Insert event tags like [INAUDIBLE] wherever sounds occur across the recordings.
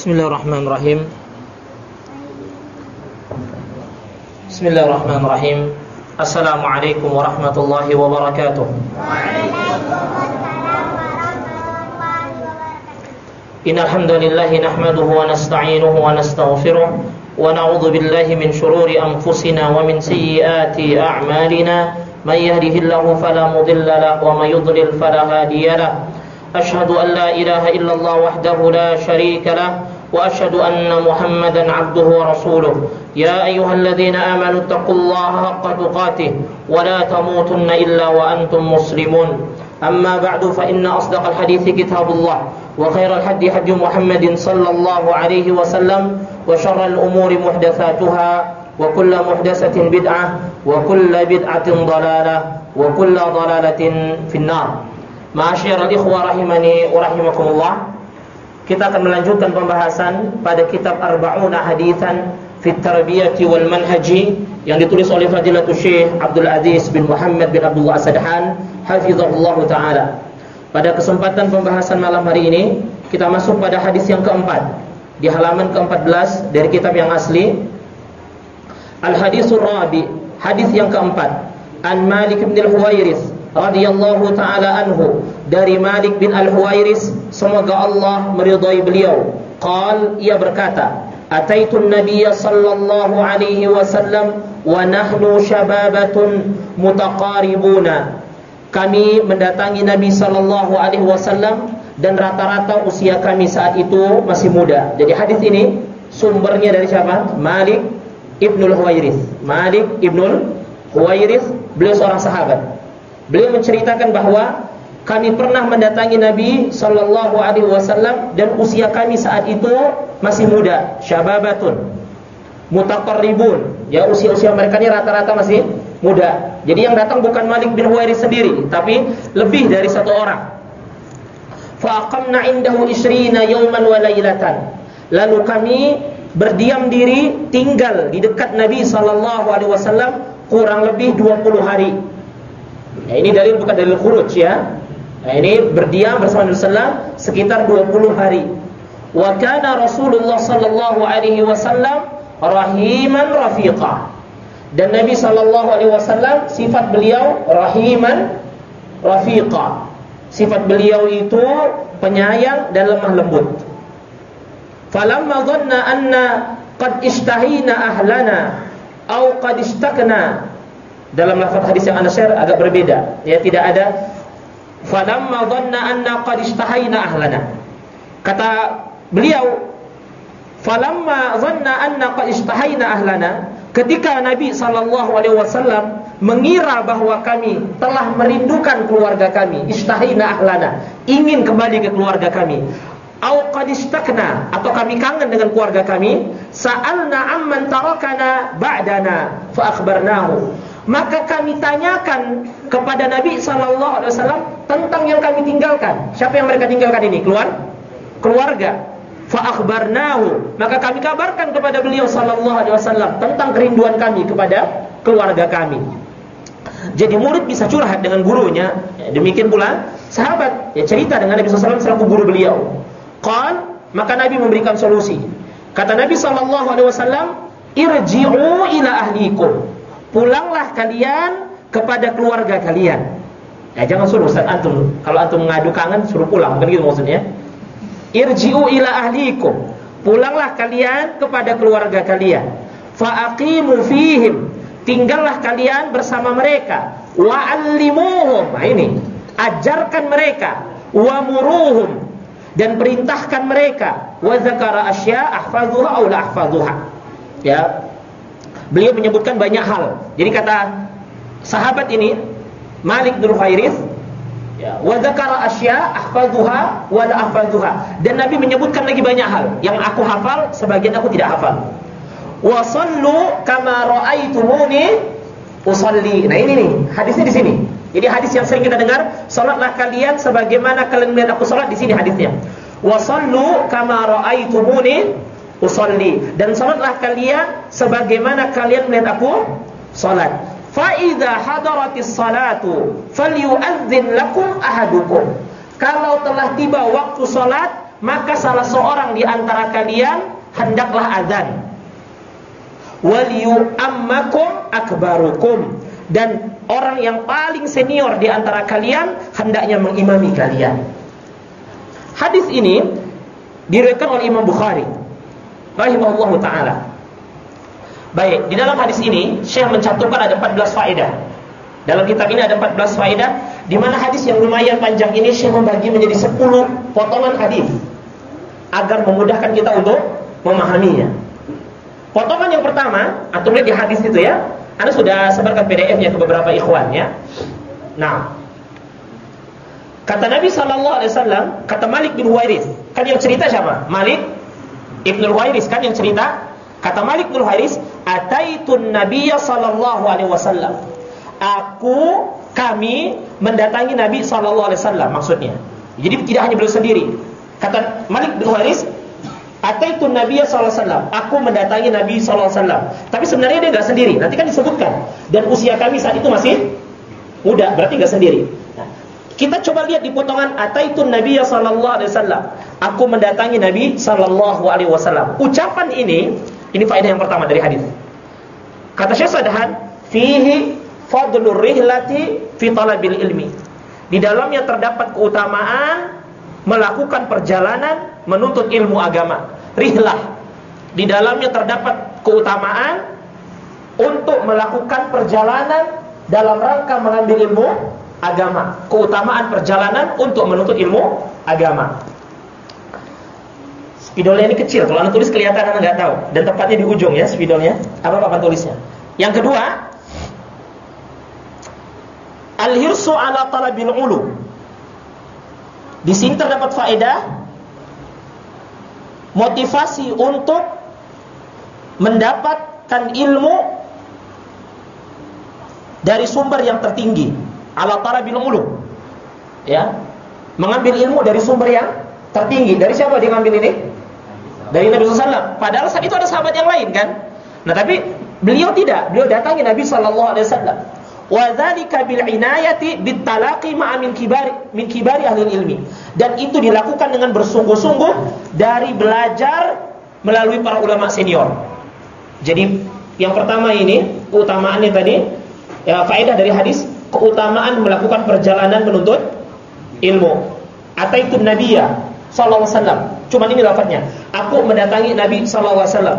Bismillahirrahmanirrahim. Bismillahirrahmanirrahim. Assalamualaikum warahmatullahi wabarakatuh. Innal hamdalillah nahmaduhu wa nasta'inuhu wa nastaghfiruh wa na'udzu billahi min shururi anfusina wa min sayyiati a'malina may yahdihillahu fala mudilla lahu wa may yudlil fala hadiya lahu. Ashhadu an la ilaha illallah wahdahu la وأشهد أن محمدا عبده ورسوله. يا أيها الذين آمنوا اتقوا الله حق تقاته ولا تموتن إلا وأنتم مسلمون. أما بعد فإن أصدق الحديث كتاب الله وخير الحدي حدي محمد صلى الله عليه وسلم وشر الأمور محدثاتها وكل محدثة بدعة وكل بدعة ضلالة وكل ضلالة في النار. معاشر الإخوة رحمني ورحمكم الله kita akan melanjutkan pembahasan pada kitab Arba'una Hadithan Fit Tarbiyati wal Manhaji yang ditulis oleh Fadilatul Syekh Abdul Aziz bin Muhammad bin Abdullah Asadhan hafizahullah taala. Pada kesempatan pembahasan malam hari ini kita masuk pada hadis yang keempat di halaman ke-14 dari kitab yang asli Al Hadisur Rabi, hadis yang keempat An Malik bin Al-Huwairits radhiyallahu taala anhu. Dari Malik bin Al-Huwairis semoga Allah meridai beliau. Qal ia berkata ataitu an-nabiy sallallahu alaihi wasallam wa nahnu syababatun mutaqaribuna. Kami mendatangi Nabi sallallahu alaihi wasallam dan rata-rata usia kami saat itu masih muda. Jadi hadis ini sumbernya dari siapa? Malik Ibnul Huwairis. Malik Ibnul Huwairis beliau seorang sahabat Beliau menceritakan bahwa kami pernah mendatangi Nabi sallallahu alaihi wasallam dan usia kami saat itu masih muda, syababatun. Mutaqarribun. Ya usia-usia mereka ini rata-rata masih muda. Jadi yang datang bukan Malik bin Huwairi sendiri, tapi lebih dari satu orang. Fa aqamna indahu isrina yawman wa lailatan. Lalu kami berdiam diri tinggal di dekat Nabi sallallahu alaihi wasallam kurang lebih 20 hari. Ya, ini dalil bukan dalil khuruj ya. Nah, ini berdiam bersama Nabi sallallahu sekitar 20 hari. Wa kana Rasulullah sallallahu alaihi wasallam rahiman rafiqa. Dan Nabi sallallahu alaihi wasallam sifat beliau rahiman rafiqa. Sifat beliau itu penyayang dan lemah lembut. Falamma dhanna anna qad istahina ahlana au qad istakna dalam lafaz hadis yang Anda share agak berbeda. Ya, tidak ada falamma dhanna anna qad istahayna ahlana. Kata beliau falamma dhanna anna qad istahayna ahlana, ketika Nabi sallallahu alaihi wasallam mengira bahwa kami telah merindukan keluarga kami, istahayna ahlana, ingin kembali ke keluarga kami. Au qad istakna atau kami kangen dengan keluarga kami, sa'alna amman tarakana ba'dana fa akhbarnahu maka kami tanyakan kepada Nabi sallallahu alaihi wasallam tentang yang kami tinggalkan. Siapa yang mereka tinggalkan ini? Keluar keluarga. Fa akhbarnahu. Maka kami kabarkan kepada beliau sallallahu alaihi wasallam tentang kerinduan kami kepada keluarga kami. Jadi murid bisa curhat dengan gurunya. Ya, demikian pula sahabat ya cerita dengan Nabi sallallahu alaihi wasallam selaku guru beliau. Qal maka Nabi memberikan solusi. Kata Nabi sallallahu alaihi wasallam, "Irji'u ila ahlikum." Pulanglah kalian kepada keluarga kalian. Ya jangan suruh Ustaz antum. Kalau antum mengadu kangen suruh pulang, bukan gitu maksudnya. Irji'u ila ahlikum. Pulanglah kalian kepada keluarga kalian. Fa'aqimu fihim. Tinggallah kalian bersama mereka. Wa'allimuhum. Nah ini, ajarkan mereka. Wa muruhum dan perintahkan mereka. Wa zakara asya. Ya, beliau menyebutkan banyak hal. Jadi kata sahabat ini Malik bin Khairith ya, wa dzakara asya ahfazuha wa la ahfazuha. Dan Nabi menyebutkan lagi banyak hal yang aku hafal, sebagian aku tidak hafal. Wa sallu kama raaitumuni usalli. Nah ini nih, hadisnya di sini. Jadi hadis yang sering kita dengar, salatlah kalian sebagaimana kalian melihat aku salat di sini hadisnya. Wa sallu kama raaitumuni usolli dan salatlah kalian sebagaimana kalian melihat aku salat. Fa idza hadaratis salatu falyu'adzin lakum ahadukum. Kalau telah tiba waktu salat, maka salah seorang di antara kalian hendaklah azan. Wal yu'ammakum akbarukum dan orang yang paling senior di antara kalian hendaknya mengimami kalian. Hadis ini diriwayatkan oleh Imam Bukhari rahimahullahu taala. Baik, di dalam hadis ini Syekh mencantumkan ada 14 faedah. Dalam kitab ini ada 14 faedah di mana hadis yang lumayan panjang ini Syekh membagi menjadi 10 potongan hadis agar memudahkan kita untuk memahaminya. Potongan yang pertama, atau lihat di hadis itu ya. Anda sudah sebarkan PDF-nya ke beberapa ikhwan ya. Nah, kata Nabi sallallahu alaihi wasallam, kata Malik bin Huwairis, kan yang cerita siapa? Malik Ibnu Huwairis kan yang cerita. Kata Malik bin Huwairis, "Ataitun Nabiyya sallallahu alaihi wasallam." Aku kami mendatangi Nabi sallallahu alaihi wasallam maksudnya. Jadi tidak hanya beliau sendiri. Kata Malik bin Huwairis, Ataitu Nabi sallallahu alaihi. Aku mendatangi Nabi sallallahu alaihi wasallam. Tapi sebenarnya dia enggak sendiri. Nanti kan disebutkan. Dan usia kami saat itu masih muda, berarti enggak sendiri. Kita coba lihat di potongan Ataitu Nabi sallallahu alaihi wasallam. Aku mendatangi Nabi sallallahu alaihi wasallam. Ucapan ini, ini faedah yang pertama dari hadis. Kata Syekh Sadahan, fihi fadlur rihlati fi talabil ilmi. Di dalamnya terdapat keutamaan melakukan perjalanan menuntut ilmu agama. Rihlah. Di dalamnya terdapat keutamaan untuk melakukan perjalanan dalam rangka mengambil ilmu agama. Keutamaan perjalanan untuk menuntut ilmu agama. Spidolnya ini kecil, kalau anda tulis kelihatan anda nggak tahu. Dan tepatnya di ujung ya spidolnya. Apa papan tulisnya? Yang kedua, al-hirsu ala talabil ulu. Di sini terdapat faedah motivasi untuk mendapatkan ilmu dari sumber yang tertinggi ala tarabil ulu ya. Mengambil ilmu dari sumber yang tertinggi. Dari siapa dia ngambil ini? Dari Nabi SAW padahal saat itu ada sahabat yang lain kan? Nah tapi beliau tidak. Beliau datangi Nabi SAW wa dzalika bil inayati bit talaqi kibari min kibari ahli ilmi. Dan itu dilakukan dengan bersungguh-sungguh dari belajar melalui para ulama senior. Jadi yang pertama ini keutamaannya tadi ya, faedah dari hadis keutamaan melakukan perjalanan menuntut ilmu ataitu nabiyya sallallahu alaihi wasallam cuma ini lafadznya aku mendatangi nabi sallallahu alaihi wasallam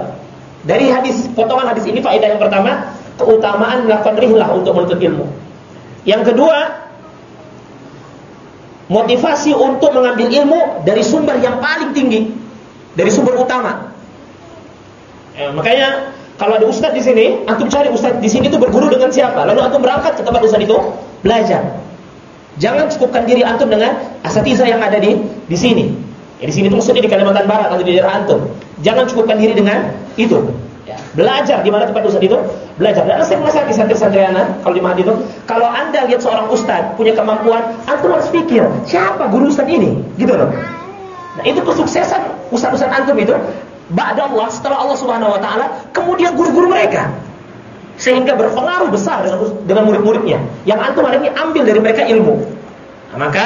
dari hadis potongan hadis ini faedah yang pertama keutamaan melakukan rihlah untuk menuntut ilmu. Yang kedua, motivasi untuk mengambil ilmu dari sumber yang paling tinggi, dari sumber utama. Eh, makanya kalau ada ustadz di sini, antum cari ustadz di sini itu berguru dengan siapa? Lalu antum berangkat ke tempat ustadz itu belajar. Jangan cukupkan diri antum dengan asatiza yang ada di di sini. Ya, di sini itu maksudnya di Kalimantan Barat atau di daerah antum. Jangan cukupkan diri dengan itu. Ya, belajar di mana tempat ustaz itu? Belajar. Dan saya menasihati santri-santri anak kalau di Mahdi itu, kalau Anda lihat seorang ustaz punya kemampuan, antum harus pikir, siapa guru ustaz ini? Gitu loh. Nah, itu kesuksesan ustaz-ustaz antum itu ba'da Allah setelah Allah Subhanahu wa taala, kemudian guru-guru mereka. Sehingga berpengaruh besar dengan murid-muridnya. Yang antum hari ini ambil dari mereka ilmu. Nah, maka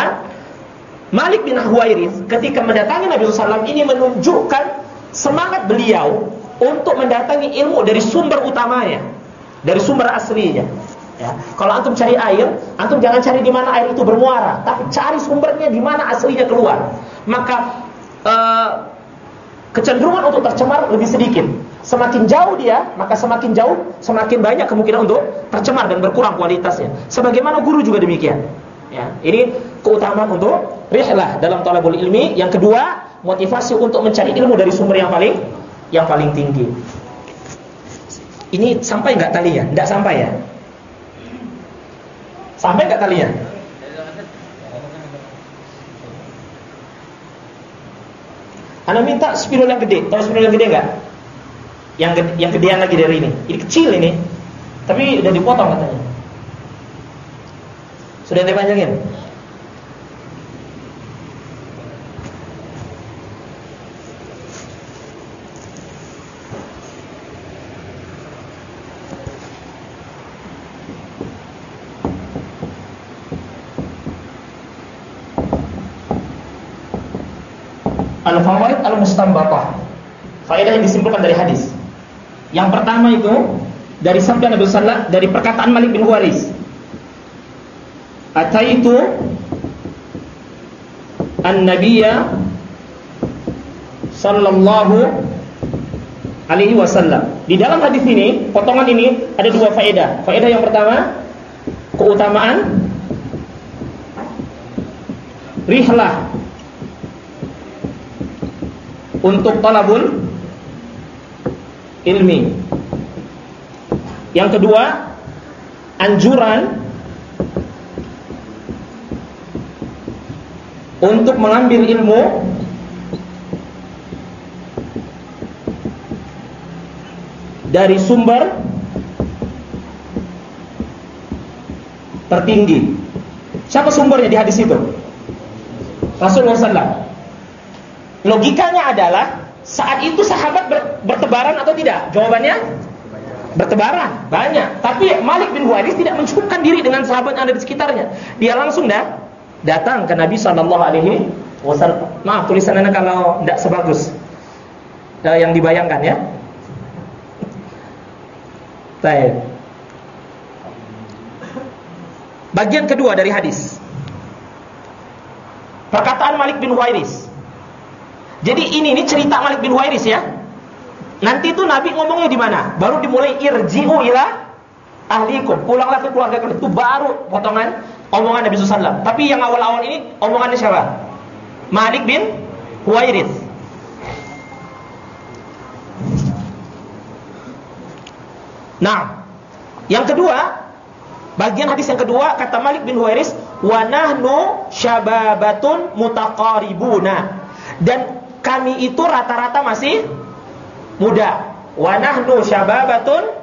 Malik bin Huwairis ketika mendatangi Nabi SAW ini menunjukkan semangat beliau untuk mendatangi ilmu dari sumber utamanya, dari sumber aslinya. Ya. Kalau antum cari air, antum jangan cari di mana air itu bermuara, tapi cari sumbernya di mana aslinya keluar. Maka uh, kecenderungan untuk tercemar lebih sedikit. Semakin jauh dia, maka semakin jauh, semakin banyak kemungkinan untuk tercemar dan berkurang kualitasnya. Sebagaimana guru juga demikian. Ya, ini keutamaan untuk rihlah dalam talabul ilmi. Yang kedua, motivasi untuk mencari ilmu dari sumber yang paling yang paling tinggi. Ini sampai nggak talinya? Nggak sampai ya? Sampai nggak talinya? Anda minta spidol yang gede. Tahu spidol yang gede nggak? Yang gede, yang gedean lagi dari ini. Ini kecil ini, tapi udah dipotong katanya. Sudah dipanjangin? Al-fawaid al-mustanbatah. Faedah yang disimpulkan dari hadis. Yang pertama itu dari sabda Nabi sallallahu dari perkataan Malik bin Huwaris. Ataitu an-nabiyya sallallahu alaihi wasallam. Di dalam hadis ini, potongan ini ada dua faedah. Faedah yang pertama, keutamaan rihlah untuk talabul ilmi. Yang kedua, anjuran untuk mengambil ilmu dari sumber tertinggi. Siapa sumbernya di hadis itu? Rasulullah SAW. Logikanya adalah saat itu sahabat bertebaran atau tidak? Jawabannya bertebaran, banyak. Tapi Malik bin Huwaris tidak mencukupkan diri dengan sahabat yang ada di sekitarnya. Dia langsung dah datang ke Nabi Shallallahu Alaihi Wasallam. Maaf tulisan anda kalau tidak sebagus yang dibayangkan ya. Baik. Bagian kedua dari hadis. Perkataan Malik bin Huwairis. Jadi ini ini cerita Malik bin Huwairis ya. Nanti itu Nabi ngomongnya di mana? Baru dimulai irji'u ila ahlikum. Pulanglah ke keluarga kalian. Itu baru potongan omongan Nabi SAW. Tapi yang awal-awal ini omongannya siapa? Malik bin Huwairis. Nah, yang kedua, bagian hadis yang kedua kata Malik bin Huwairis, "Wa nahnu syababatun mutaqaribuna." Dan kami itu rata-rata masih muda. Wa nahnu syababatun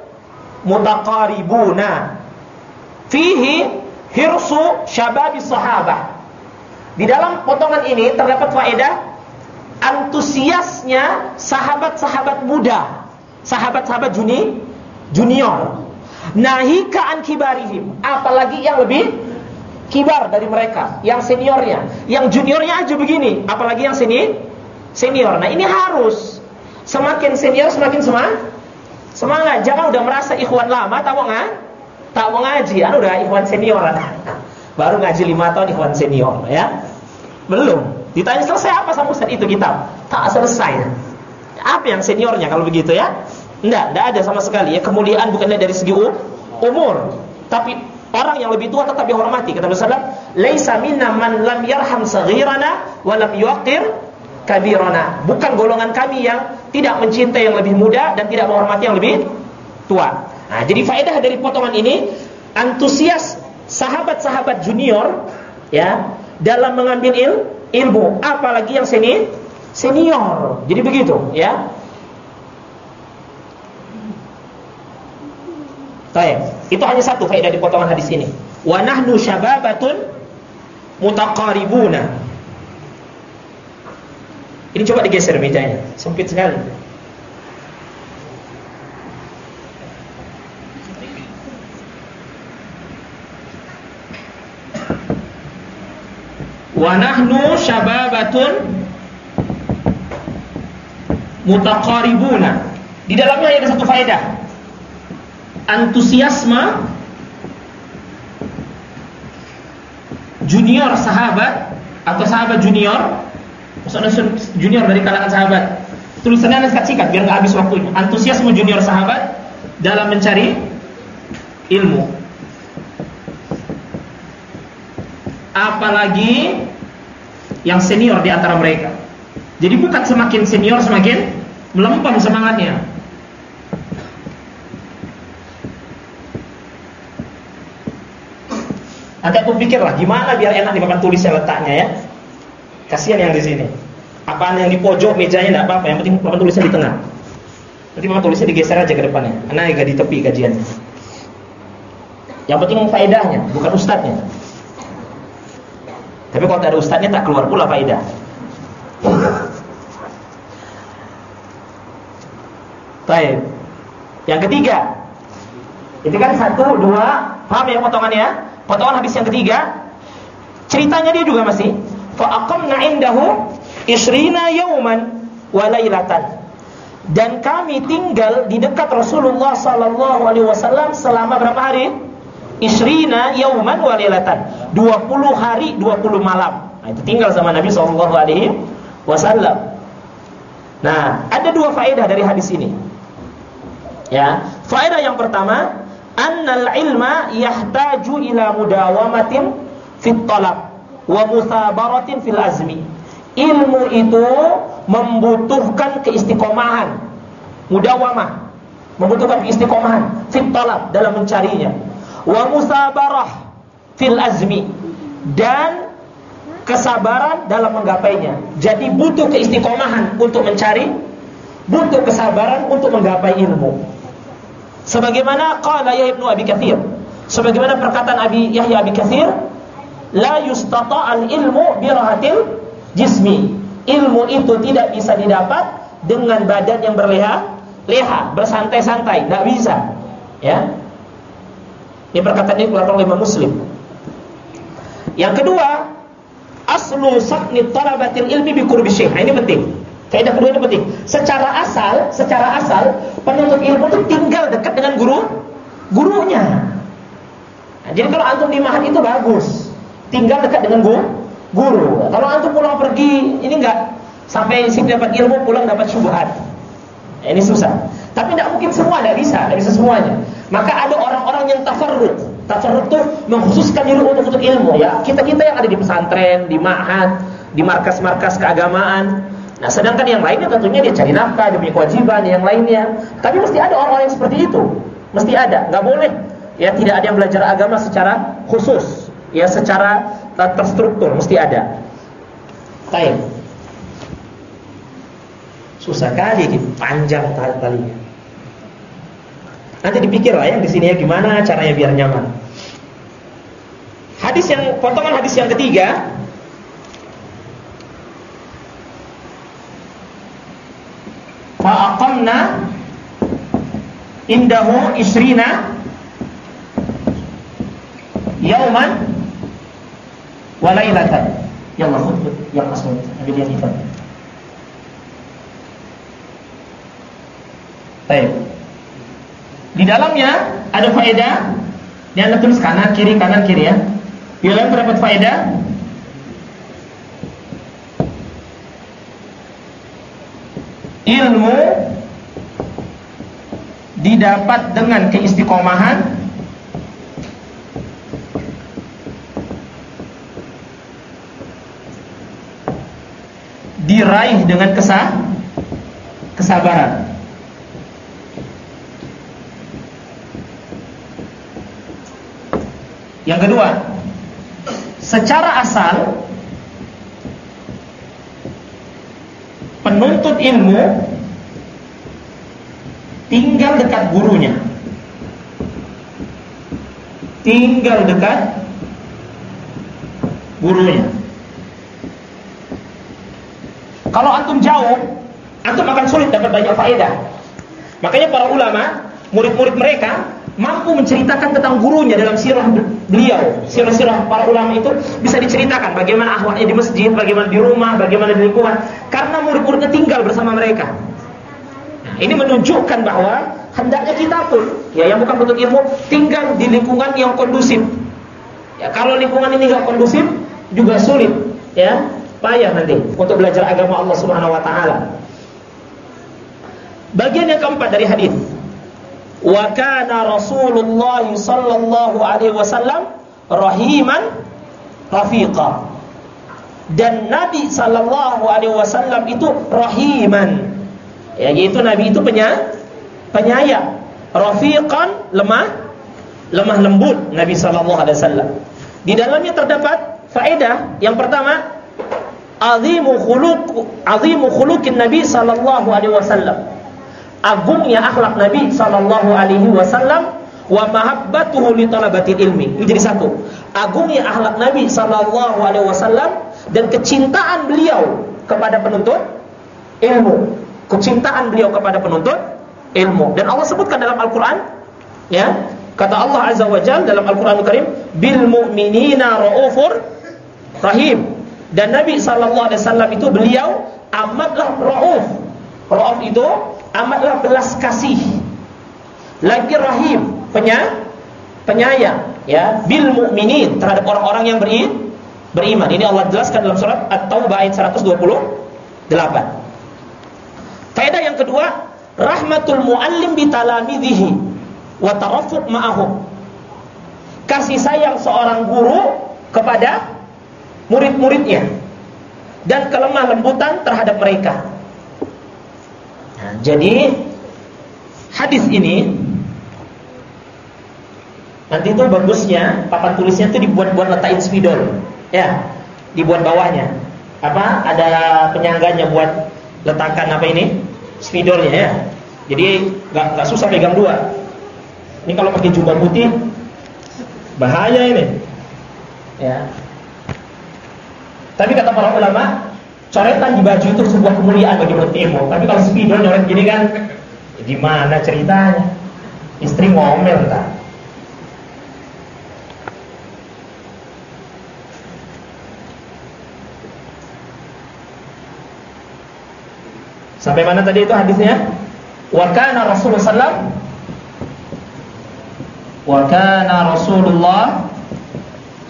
mutaqaribuna. Fihi hirsu syababi sahabah. Di dalam potongan ini terdapat faedah antusiasnya sahabat-sahabat muda, sahabat-sahabat juni junior. Nahika an kibarihim, apalagi yang lebih kibar dari mereka, yang seniornya, yang juniornya aja begini, apalagi yang sini senior. Nah, ini harus semakin senior semakin semangat. Semangat, jangan udah merasa ikhwan lama tak mau nggak? Tak mau ngaji, anu udah ikhwan senior. Baru ngaji lima tahun ikhwan senior, ya. Belum. Ditanya selesai apa sama Ustaz itu kitab? Tak selesai. Apa yang seniornya kalau begitu ya? Enggak, enggak ada sama sekali. Ya kemuliaan bukannya dari segi umur, tapi orang yang lebih tua tetap dihormati. Kata Rasulullah, "Laisa minna man lam yarham saghirana wa lam kabirana." Bukan golongan kami yang tidak mencintai yang lebih muda dan tidak menghormati yang lebih tua. Nah, jadi faedah dari potongan ini antusias sahabat-sahabat junior ya dalam mengambil il, ilmu, apalagi yang seni senior. Jadi begitu, ya. Baik, itu hanya satu faedah di potongan hadis ini. Wa nahnu syababatun mutaqaribuna. Ini coba digeser mejanya, sempit sekali. Wa nahnu syababatun mutaqaribuna. Di dalamnya ada satu faedah antusiasme junior sahabat atau sahabat junior maksudnya junior dari kalangan sahabat. Tulisannya anda sikat biar nggak habis waktunya. Antusiasme junior sahabat dalam mencari ilmu. Apalagi yang senior di antara mereka. Jadi bukan semakin senior semakin melempem semangatnya. Nanti aku pikir lah gimana biar enak di papan tulisnya letaknya ya. Kasihan yang di sini. Apaan yang di pojok mejanya tidak apa-apa, yang penting papan tulisnya di tengah. Nanti papan tulisnya digeser aja ke depannya. Karena agak di tepi kajiannya. Yang penting faedahnya, bukan ustadznya. Tapi kalau ada ustadznya tak keluar pula faedah. Baik. Yang ketiga. Itu kan satu, dua, paham ya potongannya? Potongan hadis yang ketiga, ceritanya dia juga masih fa aqamna indahu isrina yauman wa lailatan. Dan kami tinggal di dekat Rasulullah sallallahu alaihi wasallam selama berapa hari? Isrina yauman wa lailatan. 20 hari, 20 malam. Nah, itu tinggal sama Nabi sallallahu alaihi wasallam. Nah, ada dua faedah dari hadis ini. Ya, faedah yang pertama, annal ilma yahtaju ila mudawamatin fit talab wa musabaratin fil azmi. Ilmu itu membutuhkan keistiqomahan, mudawamah, membutuhkan keistiqomahan fit talab dalam mencarinya. Wa musabarah fil azmi dan kesabaran dalam menggapainya. Jadi butuh keistiqomahan untuk mencari, butuh kesabaran untuk menggapai ilmu. Sebagaimana qala ya Ibnu Abi Katsir, sebagaimana perkataan Abi Yahya Abi Katsir, la yustata al ilmu birahatil jismi. Ilmu itu tidak bisa didapat dengan badan yang berleha, leha, bersantai-santai, tidak bisa. Ya. Ini perkataan ini keluar oleh Muslim. Yang kedua, aslu sakni talabatil ilmi bi qurbi syekh. Nah, ini penting. Kaidah kedua ini penting. Secara asal, secara asal penuntut ilmu itu tinggal dekat dengan guru gurunya. Nah, jadi kalau antum di mahat itu bagus. Tinggal dekat dengan guru guru. Kalau antum pulang pergi, ini enggak sampai sini dapat ilmu, pulang dapat syubhat. Ini susah. Tapi tidak mungkin semua, tidak bisa, tidak bisa semuanya. Maka ada orang-orang yang tafarrud. Tafarrud itu mengkhususkan diri untuk untuk ilmu ya. Kita-kita yang ada di pesantren, di ma'had, di markas-markas keagamaan. Nah, sedangkan yang lainnya tentunya dia cari nafkah, dia punya kewajiban, yang lainnya. Tapi mesti ada orang-orang yang seperti itu. Mesti ada, nggak boleh. Ya, tidak ada yang belajar agama secara khusus, ya secara terstruktur mesti ada. Baik. Susah kali ini, panjang talinya. Nanti dipikir lah yang di sini ya gimana caranya biar nyaman. Hadis yang potongan hadis yang ketiga Fa'aqamna indahu isrina yauman walailatan. Ya Allah, khutbah yang asal Nabi dia itu. Baik. Di dalamnya ada faedah. Yang anda tulis kanan kiri kanan kiri ya. Di dalam terdapat faedah. Ilmu didapat dengan keistiqomahan diraih dengan kesah kesabaran. Yang kedua, secara asal penuntut ilmu tinggal dekat gurunya. Tinggal dekat gurunya. Kalau antum jauh, antum akan sulit dapat banyak faedah. Makanya para ulama, murid-murid mereka mampu menceritakan tentang gurunya dalam sirah beliau. Sirah-sirah para ulama itu bisa diceritakan bagaimana ahwalnya di masjid, bagaimana di rumah, bagaimana di lingkungan. Karena murid-muridnya tinggal bersama mereka. Nah, ini menunjukkan bahwa hendaknya kita pun, ya yang bukan bentuk ilmu, tinggal di lingkungan yang kondusif. Ya, kalau lingkungan ini nggak kondusif, juga sulit. Ya, payah nanti untuk belajar agama Allah Subhanahu wa taala. Bagian yang keempat dari hadis. Wa kana Rasulullah sallallahu alaihi wasallam rahiman rafiqa. Dan Nabi sallallahu alaihi wasallam itu rahiman. Ya, yaitu Nabi itu penya, penyayang. Rafiqan lemah lemah lembut Nabi sallallahu alaihi wasallam. Di dalamnya terdapat faedah yang pertama azimu khuluq azimu khuluqin Nabi sallallahu alaihi wasallam. Agungnya akhlak Nabi sallallahu alaihi wasallam wa mahabbatuhu li talabatil ilmi. Ini jadi satu. Agungnya akhlak Nabi sallallahu alaihi wasallam dan kecintaan beliau kepada penuntut ilmu. Kecintaan beliau kepada penuntut ilmu. Dan Allah sebutkan dalam Al-Qur'an ya, kata Allah Azza wa Jalla dalam Al-Qur'an Al Karim, bil mu'minina raufur rahim Dan Nabi sallallahu alaihi wasallam itu beliau amatlah rauf. Rauf itu amatlah belas kasih. Lagi rahim, penya, penyayang ya bil mukminin terhadap orang-orang yang beri, beriman. Ini Allah jelaskan dalam surat At-Taubah ayat 128. Faedah yang kedua, rahmatul muallim bi talamidhihi wa tarafuq ma'ahum. Kasih sayang seorang guru kepada murid-muridnya dan kelemah lembutan terhadap mereka. Nah, jadi hadis ini nanti itu bagusnya papan tulisnya itu dibuat-buat letakin spidol, ya, dibuat bawahnya. Apa? Ada penyangganya buat letakkan apa ini? Spidolnya ya. Jadi nggak susah pegang dua. Ini kalau pakai jubah putih bahaya ini. Ya, tapi kata para ulama, coretan di baju itu sebuah kemuliaan bagi ilmu. Tapi kalau spidol nyoret gini kan, gimana ceritanya? Istri ngomel tak? Sampai mana tadi itu hadisnya? Wa kana Rasulullah sallam Wa Rasulullah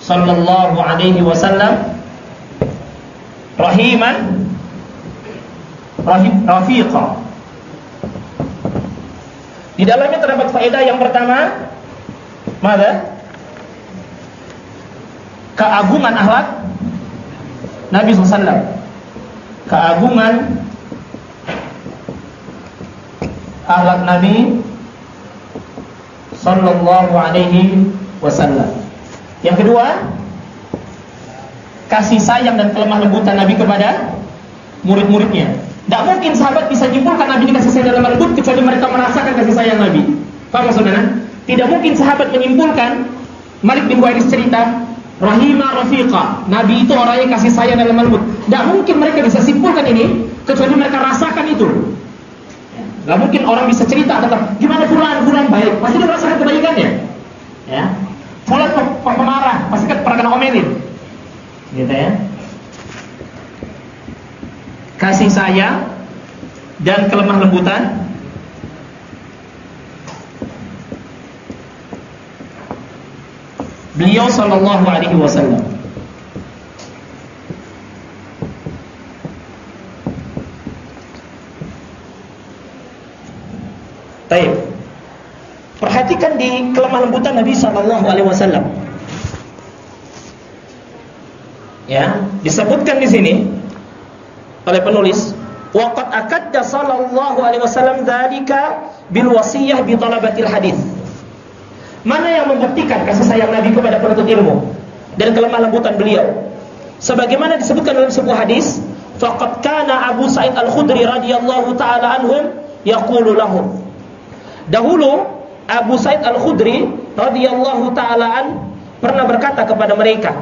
sallallahu alaihi wasallam rahiman rahim rafiqa. Di dalamnya terdapat faedah yang pertama, mana? Keagungan akhlak Nabi SAW. Keagungan akhlak Nabi Sallallahu Alaihi Wasallam. Yang kedua, kasih sayang dan kelemah lembutan Nabi kepada murid-muridnya. Tidak mungkin sahabat bisa nyimpulkan Nabi dikasih sayang dan lemah lembut kecuali mereka merasakan kasih sayang Nabi. Paham maksudnya? Tidak mungkin sahabat menyimpulkan Malik bin Wairis cerita Rahimah Rafiqa Nabi itu orang yang kasih sayang dan lemah lembut Tidak mungkin mereka bisa simpulkan ini Kecuali mereka rasakan itu Tidak mungkin orang bisa cerita tentang Gimana fulan, fulan baik Pasti dia merasakan kebaikannya ya. Fulan pemarah Pasti kan pernah kena omelin gitu ya kasih sayang dan kelemah lembutan beliau sallallahu alaihi wasallam Baik. Perhatikan di kelemah lembutan Nabi sallallahu alaihi wasallam. Ya disebutkan di sini oleh penulis waqad akadda sallallahu alaihi wasallam dzalika bil wasiyah bi talabatil hadis. Mana yang membuktikan kasih sayang Nabi kepada penuntut ilmu dan kelemah lembutan beliau? Sebagaimana disebutkan dalam sebuah hadis faqad kana Abu Sa'id Al-Khudri radhiyallahu taala anhum yaqulu lahum dahulu Abu Sa'id Al-Khudri radhiyallahu taala an pernah berkata kepada mereka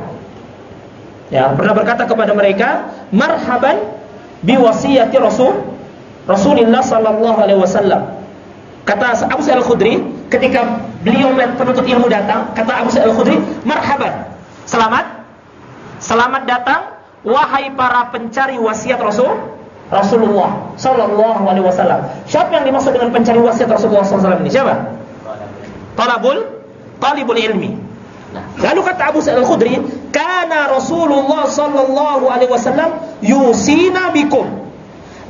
ya pernah berkata kepada mereka marhaban bi wasiyati rasul Rasulullah sallallahu alaihi wasallam. Kata Abu Sa'id Al-Khudri ketika beliau penuntut ilmu datang kata Abu Sa'id Al-Khudri marhaban. Selamat. Selamat datang wahai para pencari wasiat Rasul Rasulullah sallallahu alaihi wasallam. Siapa yang dimaksud dengan pencari wasiat Rasulullah sallallahu alaihi wasallam ini? Siapa? Talabul talibul ilmi Nah, lalu kata Abu Sa'id Al-Khudri, "Kana Rasulullah sallallahu alaihi wasallam yusina bikum."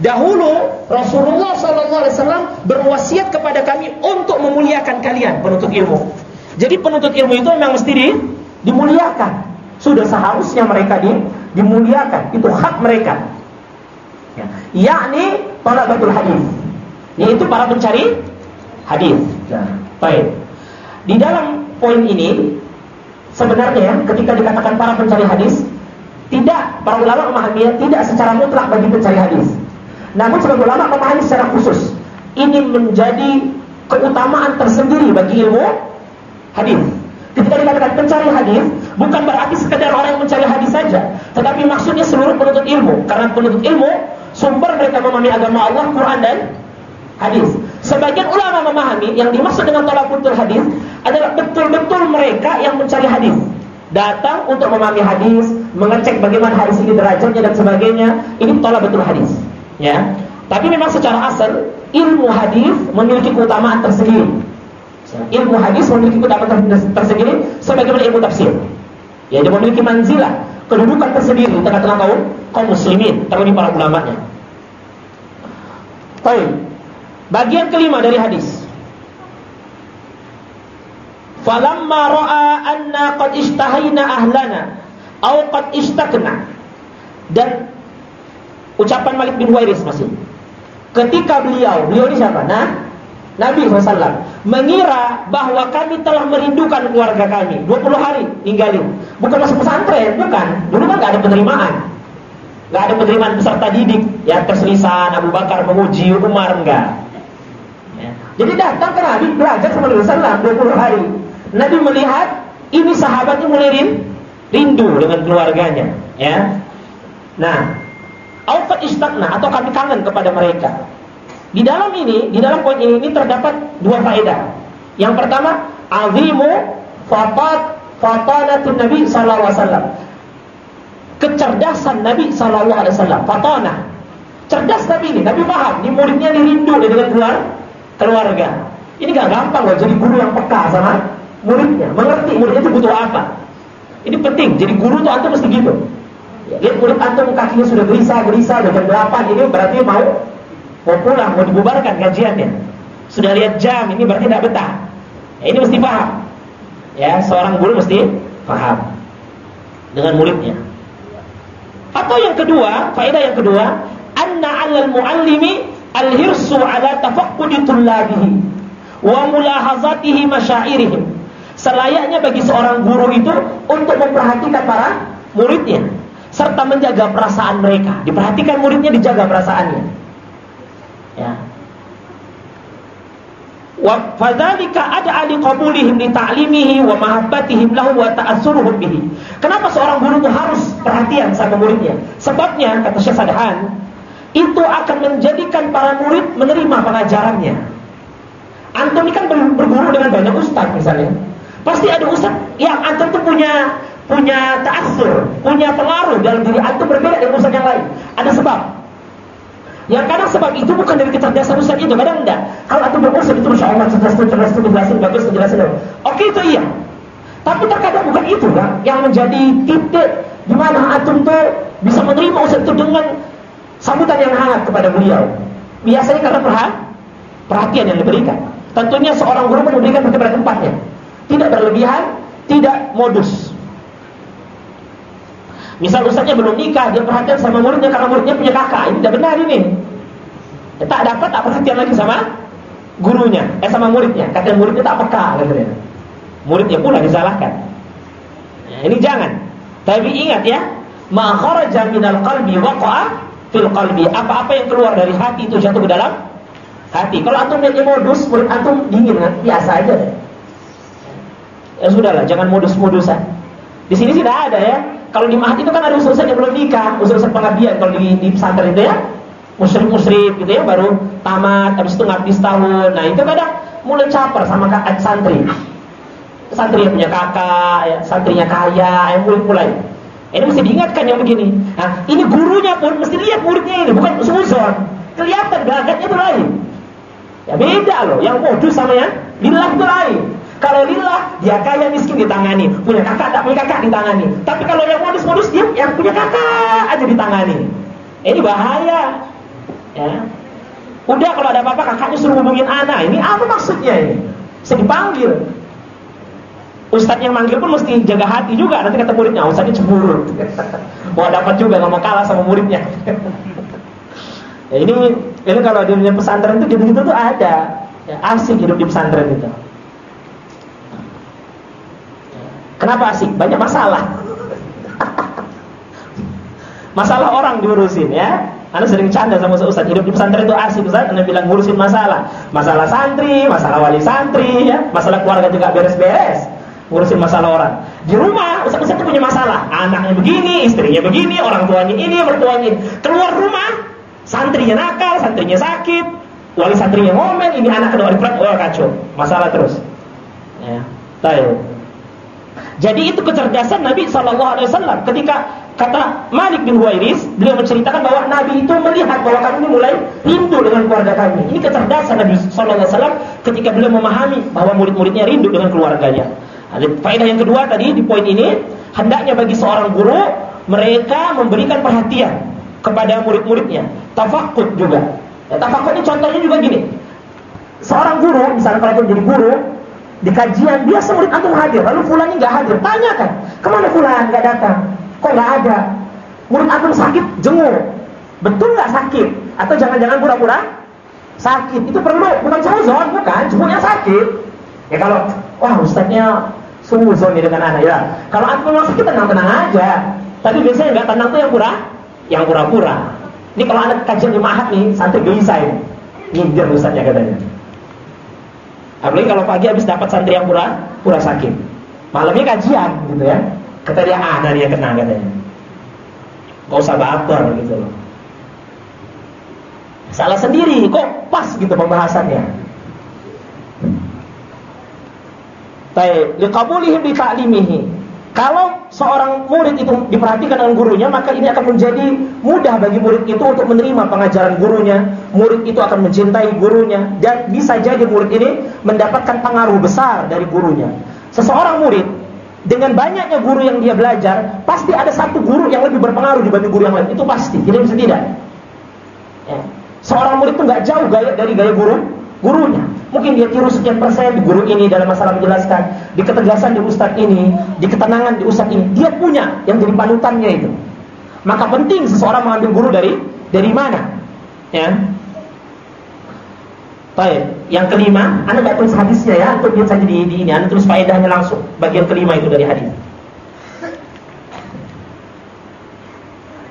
Dahulu Rasulullah sallallahu alaihi wasallam berwasiat kepada kami untuk memuliakan kalian penuntut ilmu. Jadi penuntut ilmu itu memang mesti di, dimuliakan. Sudah seharusnya mereka di, dimuliakan. Itu hak mereka. Ya. Yakni talabatul hadis. Yaitu para pencari hadis. Nah, baik. Di dalam poin ini sebenarnya ya, ketika dikatakan para pencari hadis, tidak para ulama memahaminya tidak secara mutlak bagi pencari hadis. Namun sebagai ulama memahami secara khusus. Ini menjadi keutamaan tersendiri bagi ilmu hadis. Ketika dikatakan pencari hadis, bukan berarti sekedar orang yang mencari hadis saja, tetapi maksudnya seluruh penuntut ilmu. Karena penuntut ilmu sumber mereka memahami agama Allah, Quran dan hadis. Sebagian ulama memahami yang dimaksud dengan tolakutul hadis adalah betul-betul mereka yang mencari hadis. datang untuk memahami hadis, mengecek bagaimana hadis ini derajatnya dan sebagainya, ini tolak betul hadis. Ya. Tapi memang secara asal ilmu hadis memiliki keutamaan tersendiri. Ilmu hadis memiliki keutamaan tersendiri sebagaimana ilmu tafsir. Ya, dia memiliki manzilah, kedudukan tersendiri di tengah-tengah kaum kaum muslimin, terlebih para ulamanya. Baik. Bagian kelima dari hadis. Falamma ra'a anna qad ishtahayna ahlana aw qad ishtakna. Dan ucapan Malik bin Wairis masih. Ketika beliau, beliau ini siapa? Nah, Nabi SAW mengira bahwa kami telah merindukan keluarga kami 20 hari ninggalin bukan masuk pesantren bukan dulu kan nggak ada penerimaan nggak ada penerimaan peserta didik ya keselisan Abu Bakar menguji Umar enggak. Jadi datang ke Nabi belajar sama Nabi SAW 20 hari Nabi melihat ini sahabatnya mulai rindu dengan keluarganya, ya. Nah, Aufat istakna atau kami kangen kepada mereka. Di dalam ini, di dalam poin ini, ini terdapat dua faedah. Yang pertama, azimu fatat fatanatun Nabi sallallahu alaihi wasallam. Kecerdasan Nabi sallallahu alaihi wasallam, fatana. Cerdas Nabi ini, Nabi paham, ini muridnya dirindu dengan keluar, keluarga. Ini gak gampang loh jadi guru yang peka sama muridnya, mengerti muridnya itu butuh apa. Ini penting. Jadi guru tuh antum mesti gitu. Ya, lihat murid antum kakinya sudah gelisah, gelisah, udah jam 8, ini berarti mau mau pulang, mau dibubarkan kajiannya. Sudah lihat jam, ini berarti tidak betah. Ya, ini mesti paham. Ya, seorang guru mesti paham dengan muridnya. Atau yang kedua, faedah yang kedua, anna 'alal muallimi al-hirsu 'ala tafaqqudi tullabihi wa mulahazatihi masyairihim Selayaknya bagi seorang guru itu untuk memperhatikan para muridnya serta menjaga perasaan mereka. Diperhatikan muridnya, dijaga perasaannya. Ya. Wa ada qabulihim li ta'limihi wa mahabbatihim lahu wa ta'assuruhum bihi. Kenapa seorang guru itu harus perhatian sama muridnya? Sebabnya kata Syekh Sadahan, itu akan menjadikan para murid menerima pengajarannya. Antum ini kan berguru dengan banyak ustaz misalnya. Pasti ada ustaz yang antum tuh punya punya ta'assur, punya pengaruh dalam diri antum berbeda dengan ustaz yang lain. Ada sebab. Yang kadang sebab itu bukan dari kecerdasan ustaz itu, kadang enggak. Kalau antum berusaha itu Masya Allah cerdas itu, cerdas itu, jelasin, bagus, jelasin. Oke itu iya. Tapi terkadang bukan itu kan yang menjadi titik di mana antum tuh bisa menerima ustaz itu dengan sambutan yang hangat kepada beliau. Biasanya karena perhatian yang diberikan. Tentunya seorang guru memberikan pada tempatnya tidak berlebihan, tidak modus. Misal ustaznya belum nikah, dia perhatian sama muridnya karena muridnya punya kakak. Ini tidak benar ini. Ya, tak dapat tak perhatian lagi sama gurunya, eh sama muridnya. Kata muridnya tak peka katanya. Muridnya pula disalahkan. Ya, ini jangan. Tapi ingat ya, ma kharaja minal qalbi waqa'a fil qalbi. Apa-apa yang keluar dari hati itu jatuh ke dalam hati. Kalau antum lihatnya modus, murid antum dingin kan? Biasa aja. Ya sudahlah, jangan modus-modusan. Di sini tidak ada ya. Kalau di mahat itu kan ada usul yang belum nikah, usul-usul pengabdian kalau di, di pesantren itu ya. Musrik-musrik gitu ya, baru tamat, habis itu ngabdi setahun. Nah, itu kadang mulai caper sama kakak santri. Santri yang punya kakak, ya, santrinya kaya, yang mulai-mulai. Ini mesti diingatkan yang begini. Nah, ini gurunya pun mesti lihat muridnya ini, bukan suzon. Kelihatan gagaknya itu lain. Ya beda loh, yang modus sama yang lillah itu lain. Kalau lillah, dia kaya miskin ditangani. Punya kakak, tak punya kakak ditangani. Tapi kalau yang modus-modus dia yang punya kakak aja ditangani. Ini bahaya. Ya. Udah kalau ada apa-apa kakaknya suruh hubungin anak. Ini apa maksudnya ini? Saya dipanggil. Ustadz yang manggil pun mesti jaga hati juga. Nanti kata muridnya, Ustadznya cemburu. [LAUGHS] mau dapat juga, nggak mau kalah sama muridnya. [LAUGHS] ya, ini ini kalau di dunia pesantren itu gitu-gitu tuh ada. Ya, asik hidup di pesantren itu. Kenapa asik? Banyak masalah. [LAUGHS] masalah orang diurusin ya. Anda sering canda sama Ustaz, hidup di pesantren itu asik Ustaz, Anda bilang ngurusin masalah. Masalah santri, masalah wali santri ya, masalah keluarga juga beres-beres. Ngurusin masalah orang. Di rumah itu punya masalah. Anaknya begini, istrinya begini, orang tuanya ini, mertuanya ini. Keluar rumah, santrinya nakal, santrinya sakit, wali santrinya ngomel, ini anak kedua wali oh kacau. Masalah terus. Ya. Tahu. Jadi itu kecerdasan Nabi Shallallahu Alaihi Wasallam ketika kata Malik bin Huwairis, beliau menceritakan bahwa Nabi itu melihat bahwa kami mulai rindu dengan keluarga kami. Ini kecerdasan Nabi Shallallahu Alaihi Wasallam ketika beliau memahami bahwa murid-muridnya rindu dengan keluarganya. Ada faedah yang kedua tadi di poin ini, hendaknya bagi seorang guru mereka memberikan perhatian kepada murid-muridnya. Tafakut juga. Ya, tafakut ini contohnya juga gini. Seorang guru, misalnya kalau jadi guru, di kajian dia murid antum hadir, lalu fulannya nggak hadir, tanyakan ke mana fulan nggak datang, kok nggak ada? Murid antum sakit, jenguk, betul nggak sakit? Atau jangan-jangan pura-pura sakit? Itu perlu, bukan suzon, bukan, jenguknya sakit. Ya kalau, wah ustadznya suzon nih dengan anak ya. Kalau antum memang sakit tenang-tenang aja. Tapi biasanya nggak tenang tuh yang pura, yang pura-pura. Ini kalau anak kajian jemaah nih, santri gelisah ini, nyindir ustadznya katanya. Apalagi kalau pagi habis dapat santri yang pura pura sakit. Malamnya kajian gitu ya. Kata dia ah dia kena katanya. Gak usah baper gitu loh. Salah sendiri, kok pas gitu pembahasannya. Baik, liqabulihim bi ta'limihi. Kalau seorang murid itu diperhatikan dengan gurunya, maka ini akan menjadi mudah bagi murid itu untuk menerima pengajaran gurunya. Murid itu akan mencintai gurunya dan bisa jadi murid ini mendapatkan pengaruh besar dari gurunya. Seseorang murid dengan banyaknya guru yang dia belajar, pasti ada satu guru yang lebih berpengaruh dibanding guru yang lain. Itu pasti, tidak bisa tidak. Ya. Seorang murid itu nggak jauh gaya dari gaya guru gurunya. Mungkin dia tiru sekian persen di guru ini dalam masalah menjelaskan, di ketegasan di ustadz ini, di ketenangan di ustadz ini. Dia punya yang jadi panutannya itu. Maka penting seseorang mengambil guru dari dari mana? Ya. Baik, yang kelima, Anda tidak tulis hadisnya ya, untuk lihat saja di, di ini, Anda tulis faedahnya langsung. Bagian kelima itu dari hadis.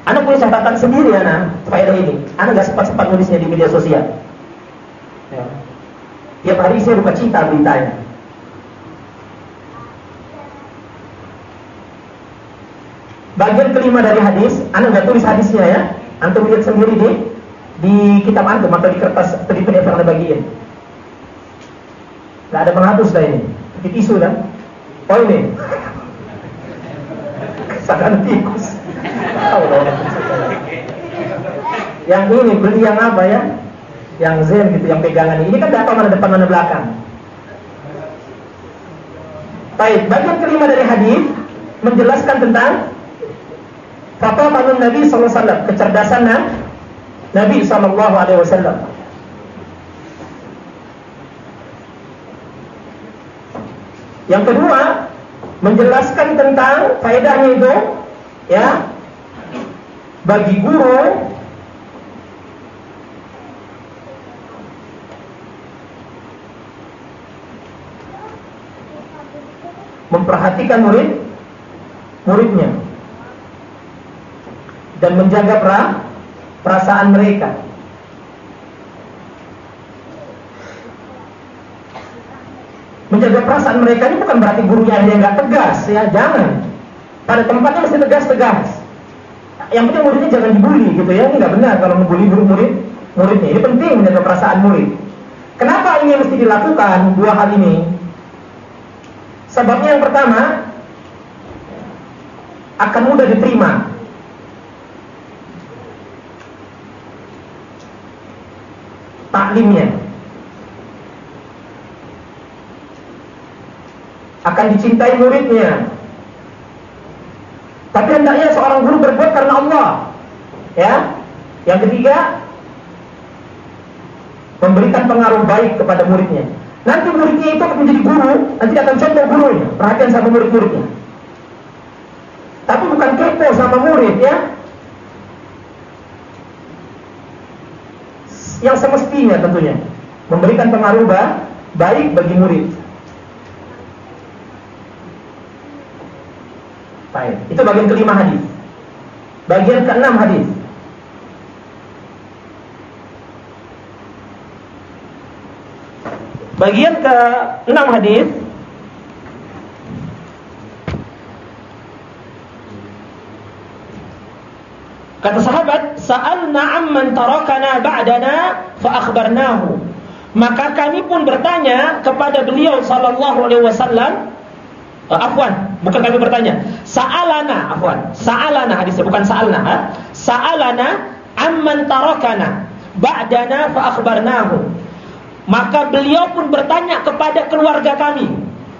Anda punya catatan sendiri ya, faedah ini. Anda nggak sempat-sempat nulisnya di media sosial. Ya. Tiap hari saya buka cita beritanya. Bagian kelima dari hadis, anda nggak tulis hadisnya ya, antum lihat sendiri di di kitab antum atau di kertas atau di PDF yang anda bagiin. Gak ada penghapus dah ini, di tisu kan? Oh ini, [LAUGHS] kesakan tikus. Yang ini beli yang apa ya? Yang zen gitu, yang pegangan ini kan data mana depan mana belakang. Baik, bagian kelima dari hadis menjelaskan tentang fatwa bangun Nabi SAW, kecerdasan Nabi SAW. Yang kedua, menjelaskan tentang faedahnya itu, ya, bagi guru memperhatikan murid muridnya dan menjaga pra, perasaan mereka. Menjaga perasaan mereka ini bukan berarti gurunya yang nggak tegas ya, jangan. Pada tempatnya mesti tegas-tegas. Yang penting muridnya jangan dibully gitu ya, ini nggak benar kalau membuli guru murid muridnya. Ini penting menjaga perasaan murid. Kenapa ini mesti dilakukan dua hal ini? Sebabnya yang pertama akan mudah diterima. Taklimnya akan dicintai muridnya. Tapi hendaknya seorang guru berbuat karena Allah. Ya. Yang ketiga, memberikan pengaruh baik kepada muridnya. Nanti muridnya itu akan menjadi guru, nanti akan contoh gurunya, perhatian sama murid-muridnya. Tapi bukan kepo sama murid ya. Yang semestinya tentunya memberikan pengaruh baik bagi murid. Baik, itu bagian kelima hadis. Bagian keenam hadis. Bagian ke-6 hadis Kata sahabat, "Sa'alna amman tarakana ba'dana fa akhbarnahu." Maka kami pun bertanya kepada beliau sallallahu alaihi wasallam Uh, afwan, bukan kami bertanya. Sa'alana, afwan. Sa'alana hadisnya bukan sa'alna. Ha? Sa'alana amman tarakana ba'dana fa akhbarnahu. Maka beliau pun bertanya kepada keluarga kami.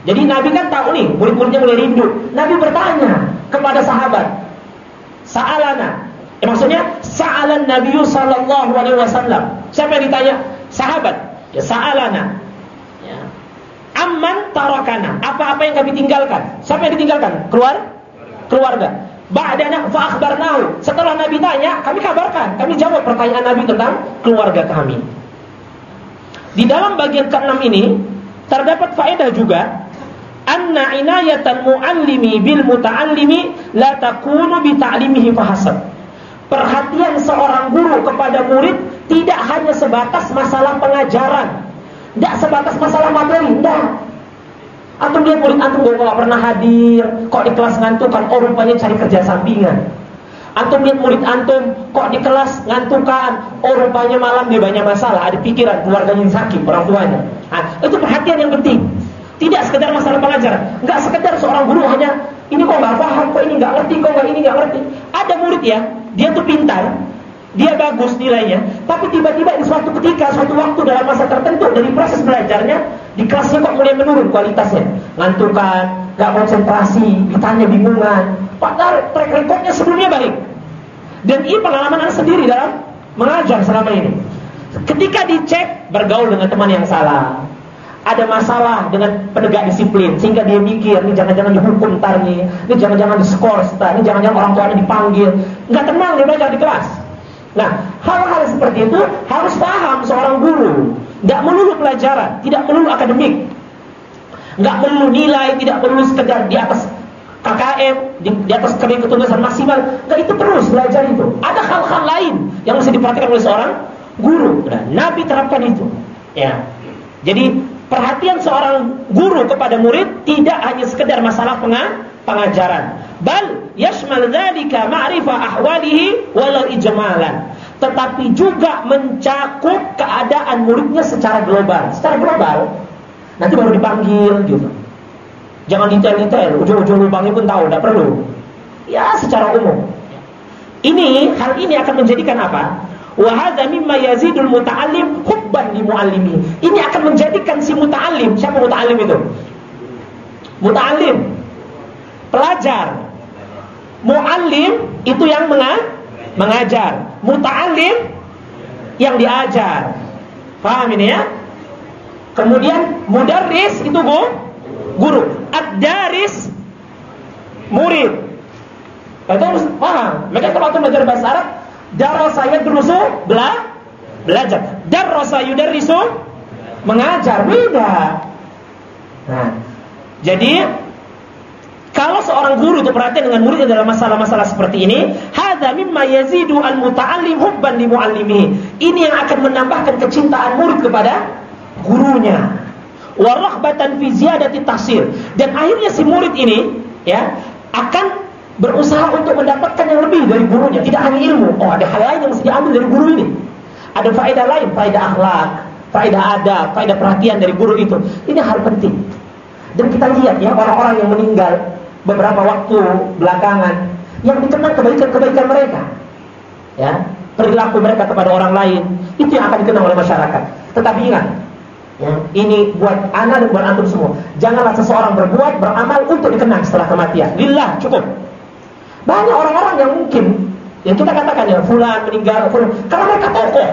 Jadi Nabi kan tahu nih, murid-muridnya mulai rindu. Nabi bertanya kepada sahabat. Sa'alana. Eh, maksudnya sa'alan Nabi sallallahu alaihi wasallam. Siapa yang ditanya? Sahabat. Ya sa'alana. Amman tarakana. Apa-apa yang kami tinggalkan. Siapa yang ditinggalkan? Keluar? Keluarga. Ba'dana fa akhbarnahu. Setelah Nabi tanya, kami kabarkan. Kami jawab pertanyaan Nabi tentang keluarga kami. Di dalam bagian ke-6 ini terdapat faedah juga anna inayatan muallimi bil muta'allimi la takunu bi ta'limihi fahasab. Perhatian seorang guru kepada murid tidak hanya sebatas masalah pengajaran, tidak sebatas masalah materi, tidak. Antum lihat murid antum gak pernah hadir, kok di kelas ngantukan, oh rupanya cari kerja sampingan. Antum lihat murid antum kok di kelas ngantukan, oh rupanya malam dia banyak masalah, ada pikiran keluarganya yang sakit, orang tuanya. Nah, itu perhatian yang penting. Tidak sekedar masalah pengajaran, nggak sekedar seorang guru hanya ini kok nggak paham, kok ini nggak ngerti, kok nggak ini nggak ngerti. Ada murid ya, dia tuh pintar, dia bagus nilainya, tapi tiba-tiba di suatu ketika, suatu waktu dalam masa tertentu dari proses belajarnya, di kelasnya kok mulai menurun kualitasnya, ngantukan, gak konsentrasi, ditanya bingungan, padahal track recordnya sebelumnya baik. Dan ini pengalaman anak sendiri dalam mengajar selama ini. Ketika dicek bergaul dengan teman yang salah, ada masalah dengan penegak disiplin sehingga dia mikir ini jangan-jangan dihukum ntar nih, ini jangan-jangan diskor ntar, ini jangan-jangan orang tuanya dipanggil, nggak tenang dia belajar di kelas. Nah, hal-hal seperti itu harus paham seorang guru. Tidak melulu pelajaran, tidak melulu akademik. Tidak melulu nilai, tidak melulu sekedar di atas KKM, di, di atas kami ketugasan maksimal. Tidak itu terus belajar itu. Ada hal-hal lain yang mesti diperhatikan oleh seorang guru. Nah, Nabi terapkan itu. Ya. Jadi perhatian seorang guru kepada murid tidak hanya sekedar masalah pengajaran bal yashmal dzalika ma'rifah ahwalihi walau ijmalan tetapi juga mencakup keadaan muridnya secara global secara global nanti baru dipanggil gitu jangan detail-detail ujung-ujung lubangnya pun tahu tidak perlu. Ya secara umum. Ini hal ini akan menjadikan apa? Wa hadza mimma yazidul muta'allim hubban li muallimi. Ini akan menjadikan si muta'allim. Siapa muta'allim itu? Muta'allim. Pelajar. Muallim itu yang mengajar, muta'allim yang diajar. Paham ini ya? Kemudian mudarris itu guru, guru. Ad-daris murid. Itu harus paham. Mereka kalau belajar bahasa Arab, darasa yadrusu bela belajar. Darasa yudarrisu mengajar beda. Nah, jadi kalau seorang guru itu perhatian dengan muridnya dalam masalah-masalah seperti ini, hadza mimma yazidu al-muta'allim hubban li muallimihi. Ini yang akan menambahkan kecintaan murid kepada gurunya. Wa raghbatan fi ziyadati tahsil. Dan akhirnya si murid ini ya akan berusaha untuk mendapatkan yang lebih dari gurunya, tidak hanya ilmu. Oh, ada hal lain yang mesti diambil dari guru ini. Ada faedah lain, faedah akhlak, faedah adab, faedah perhatian dari guru itu. Ini hal penting. Dan kita lihat ya orang-orang yang meninggal beberapa waktu belakangan yang dikenang kebaikan-kebaikan mereka. Ya, perilaku mereka kepada orang lain itu yang akan dikenang oleh masyarakat. Tetapi ingat, ya, ini buat anak dan buat antum semua. Janganlah seseorang berbuat beramal untuk dikenang setelah kematian. Lillah cukup. Banyak orang-orang yang mungkin yang kita katakan ya fulan meninggal fulan karena mereka tokoh.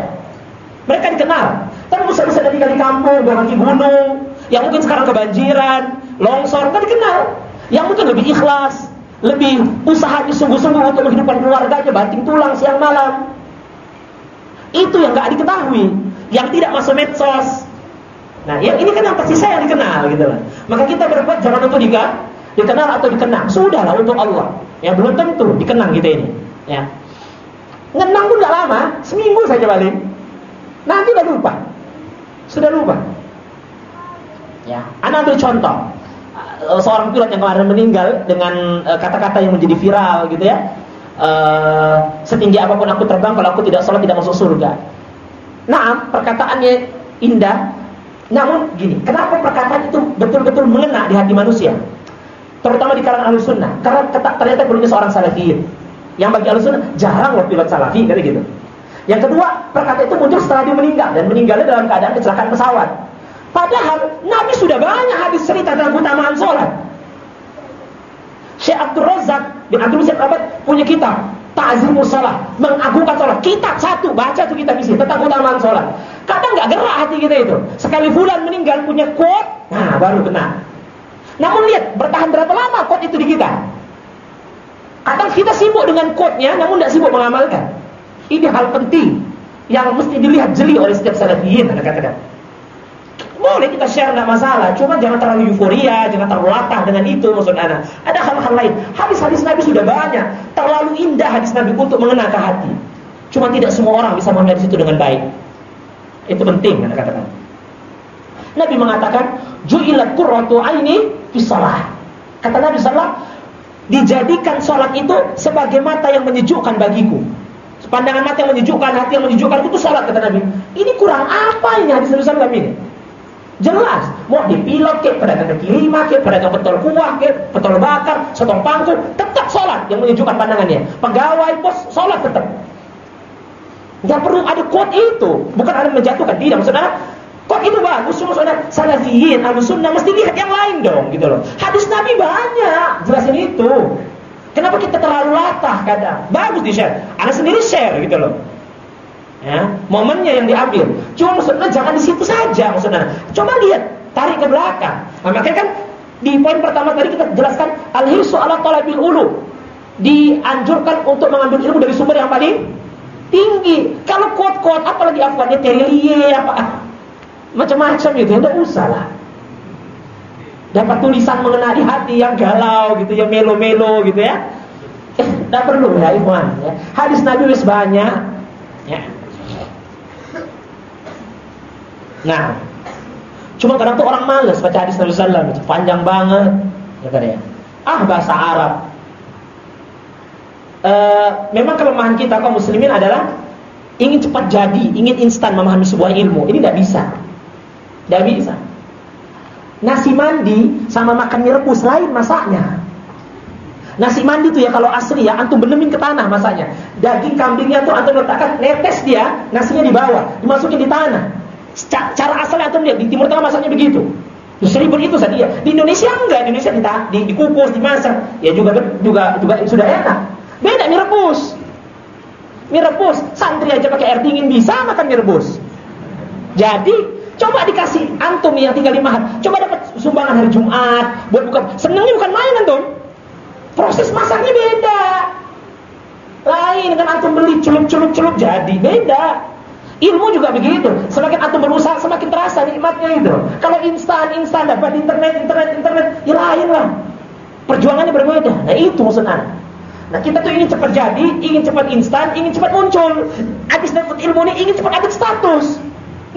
Mereka dikenal. Tapi bisa-bisa dari kali kampung, dari gunung, yang mungkin sekarang kebanjiran, longsor, kan dikenal yang mungkin lebih ikhlas, lebih usahanya sungguh-sungguh untuk menghidupkan keluarganya, banting tulang siang malam. Itu yang nggak diketahui, yang tidak masuk medsos. Nah, yang ini kan yang saya yang dikenal gitu lah. Maka kita berbuat jangan untuk dikenal, dikenal atau dikenang. Sudahlah untuk Allah. Ya belum tentu dikenang kita ini. Ya. Ngenang pun nggak lama, seminggu saja balik. Nanti udah lupa. Sudah lupa. Ya, anak ambil contoh. Eh, seorang pilot yang kemarin meninggal dengan eh, kata-kata yang menjadi viral gitu ya. Uh, setinggi apa pun aku terbang kalau aku tidak sholat tidak masuk surga. Nah, perkataannya indah, namun gini, kenapa perkataan itu betul-betul mengena di hati manusia? terutama di kalangan ahlu sunnah. Karena ternyata perlunya seorang salafiyin. Yang bagi ahlu sunnah jarang loh pilot salafi, kata gitu. Yang kedua, perkata itu muncul setelah dia meninggal dan meninggalnya dalam keadaan kecelakaan pesawat. Padahal Nabi sudah banyak hadis cerita tentang keutamaan sholat. Syekh Abdul Razak bin Abdul Musyid Abad punya kitab Ta'zimul Salat, mengagungkan sholat. Kitab satu, baca tuh kitab isi tentang keutamaan sholat. Kadang nggak gerak hati kita itu. Sekali bulan meninggal punya quote, nah baru kena. Namun lihat, bertahan berapa lama quote itu di kita? Kadang kita sibuk dengan quote-nya, namun tidak sibuk mengamalkan. Ini hal penting yang mesti dilihat jeli oleh setiap salafiyin, katakan. Boleh kita share nggak masalah, cuma jangan terlalu euforia, jangan terlalu latah dengan itu maksud anak. Ada hal-hal lain. Hadis-hadis Nabi sudah banyak, terlalu indah hadis Nabi untuk mengena ke hati. Cuma tidak semua orang bisa melihat itu dengan baik. Itu penting anda katakan. Nabi mengatakan, "Ju'ilat qurratu aini fi shalah." Kata Nabi sallallahu dijadikan salat itu sebagai mata yang menyejukkan bagiku. Pandangan mata yang menyejukkan, hati yang menyejukkan itu salat kata Nabi. Ini kurang apa ini hadis Nabi sallallahu ini? Jelas, mau dipilot ke pedagang kaki lima ke pedagang petol kuah ke petol bakar, sotong pangku, tetap sholat yang menunjukkan pandangannya. Pegawai pos sholat tetap. Gak perlu ada quote itu, bukan ada menjatuhkan tidak maksudnya. Kok itu bagus, cuma saudara salafiyin, ahlu sunnah mesti lihat yang lain dong, gitu loh. Hadis Nabi banyak, jelasin itu. Kenapa kita terlalu latah kadang? Bagus di share, Anda sendiri share gitu loh ya, momennya yang diambil. Cuma maksudnya jangan di situ saja maksudnya. Coba lihat, tarik ke belakang. Nah, makanya kan di poin pertama tadi kita jelaskan al-hisu ala talabil ulu. Dianjurkan untuk mengambil ilmu dari sumber yang paling tinggi. Kalau kuat-kuat apalagi afwannya terilie apa macam-macam gitu, ya usah lah. Dapat tulisan mengenai hati yang galau gitu ya, melo-melo gitu ya. Eh, tidak perlu ya ikhwan ya. Hadis Nabi wis banyak ya. Nah, cuma kadang tuh orang malas baca hadis Nabi Sallam itu panjang banget, ya kan ya. Ah bahasa Arab. E, memang kelemahan kita kaum muslimin adalah ingin cepat jadi, ingin instan memahami sebuah ilmu. Ini tidak bisa, tidak bisa. Nasi mandi sama makan mie rebus lain masaknya. Nasi mandi tuh ya kalau asli ya antum benemin ke tanah masaknya. Daging kambingnya tuh antum letakkan netes dia, nasinya di bawah, dimasukin di tanah. Cara asalnya antum lihat di Timur Tengah masaknya begitu. Seribut itu saja. Di Indonesia enggak, di Indonesia di, di, dikukus, dimasak. Ya juga juga juga sudah enak. Beda mie rebus. Mie rebus, santri aja pakai air dingin bisa makan mie rebus. Jadi coba dikasih antum yang tinggal di Mahat, coba dapat sumbangan hari Jumat buat buka. Senangnya bukan main antum. Proses masaknya beda. Lain dengan antum beli celup-celup-celup jadi beda. Ilmu juga begitu. Semakin antum berusaha, semakin terasa nikmatnya itu. Kalau instan, instan dapat internet, internet, internet, ya lain lah. Perjuangannya berbeda. Nah itu maksudnya. Nah kita tuh ingin cepat jadi, ingin cepat instan, ingin cepat muncul. Habis dapat ilmu ini ingin cepat update status.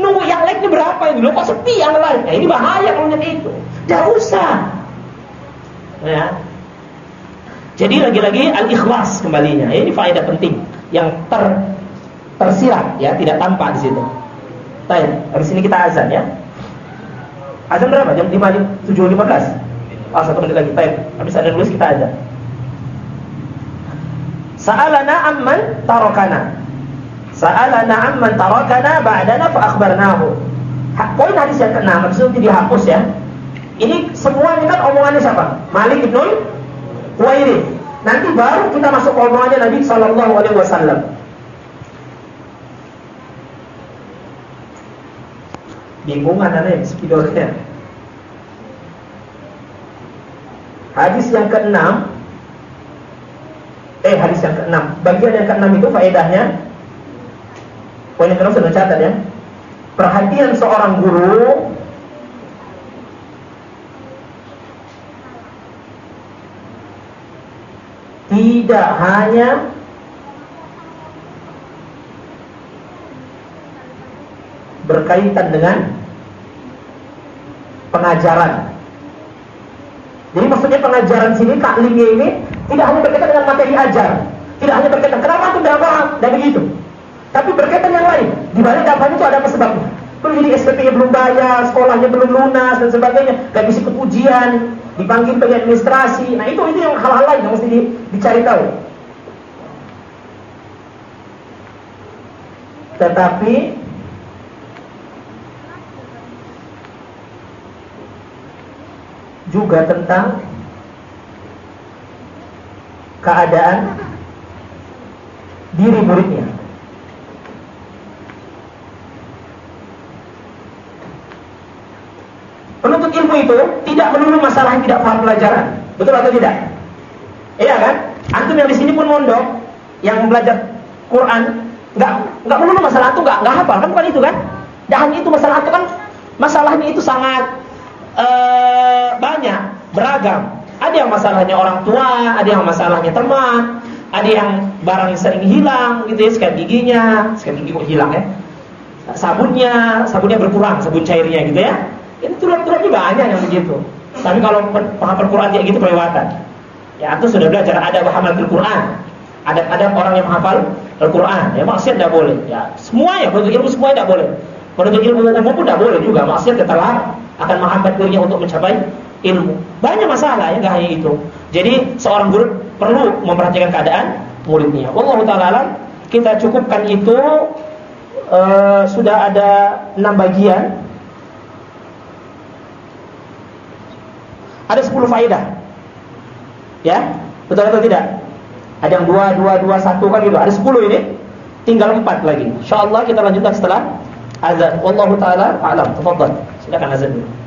Nunggu yang ini berapa ini? Loh kok sepi yang lain? Nah ini bahaya kalau itu. Tidak usah. Ya. Jadi lagi-lagi al-ikhlas kembalinya. Ini faedah penting yang ter tersirat ya, tidak tampak di situ. Baik, habis ini kita azan ya. Azan berapa? Jam 5 7.15. Ah, satu menit lagi. Baik, habis azan dulu kita azan. Sa'alana amman tarakana. Sa'alana amman tarakana ba'dana fa akhbarnahu. Poin hadis yang ke-6 habis itu dihapus ya. Ini semua ini kan omongannya siapa? Malik bin Huwairi. Nanti baru kita masuk omongannya Nabi sallallahu alaihi wasallam. Bingungan ada yang spidolnya. Hadis yang keenam, eh hadis yang keenam, bagian yang keenam itu faedahnya, poin yang keenam sudah catat ya. Perhatian seorang guru tidak hanya berkaitan dengan pengajaran. Jadi maksudnya pengajaran sini taklingnya ini tidak hanya berkaitan dengan materi ajar, tidak hanya berkaitan kenapa itu tidak paham dan begitu, tapi berkaitan yang lain. Di balik apa itu ada sebabnya? Belum jadi SPP nya belum bayar, sekolahnya belum lunas dan sebagainya, gak bisa ikut ujian, dipanggil pergi administrasi. Nah itu itu yang hal-hal lain yang mesti di, dicari tahu. Tetapi juga tentang keadaan diri muridnya. Penuntut ilmu itu tidak melulu masalah yang tidak paham pelajaran. Betul atau tidak? Iya kan? Antum yang di sini pun mondok, yang belajar Quran, nggak nggak melulu masalah itu nggak nggak hafal kan bukan itu kan? Dan itu masalah itu kan masalahnya itu sangat uh, banyak, beragam. Ada yang masalahnya orang tua, ada yang masalahnya teman, ada yang barang sering hilang gitu ya, sikat giginya, sikat gigi kok hilang ya. Sabunnya, sabunnya berkurang, sabun cairnya gitu ya. Itu turun-turun juga banyak yang begitu. Tapi kalau paham Al-Quran kayak gitu kelewatan. Ya, itu sudah belajar ada paham Al-Quran. Ada ada orang yang menghafal Al-Quran. Ya, maksiat tidak boleh. Ya, semua ya, ilmu semua tidak boleh. Menuntut ilmu umum pun tidak boleh juga. Maksiat tetap akan menghambat dirinya untuk mencapai ilmu. Banyak masalah ya, nggak hanya itu. Jadi seorang guru perlu memperhatikan keadaan muridnya. Wallahu taala kita cukupkan itu uh, sudah ada enam bagian Ada 10 faedah. Ya, betul atau tidak? Ada yang dua, dua, dua, satu kan gitu. Ada 10 ini. Tinggal 4 lagi. Insyaallah kita lanjutkan setelah azan. Wallahu taala a'lam. Tafadhal. Silakan azan dulu.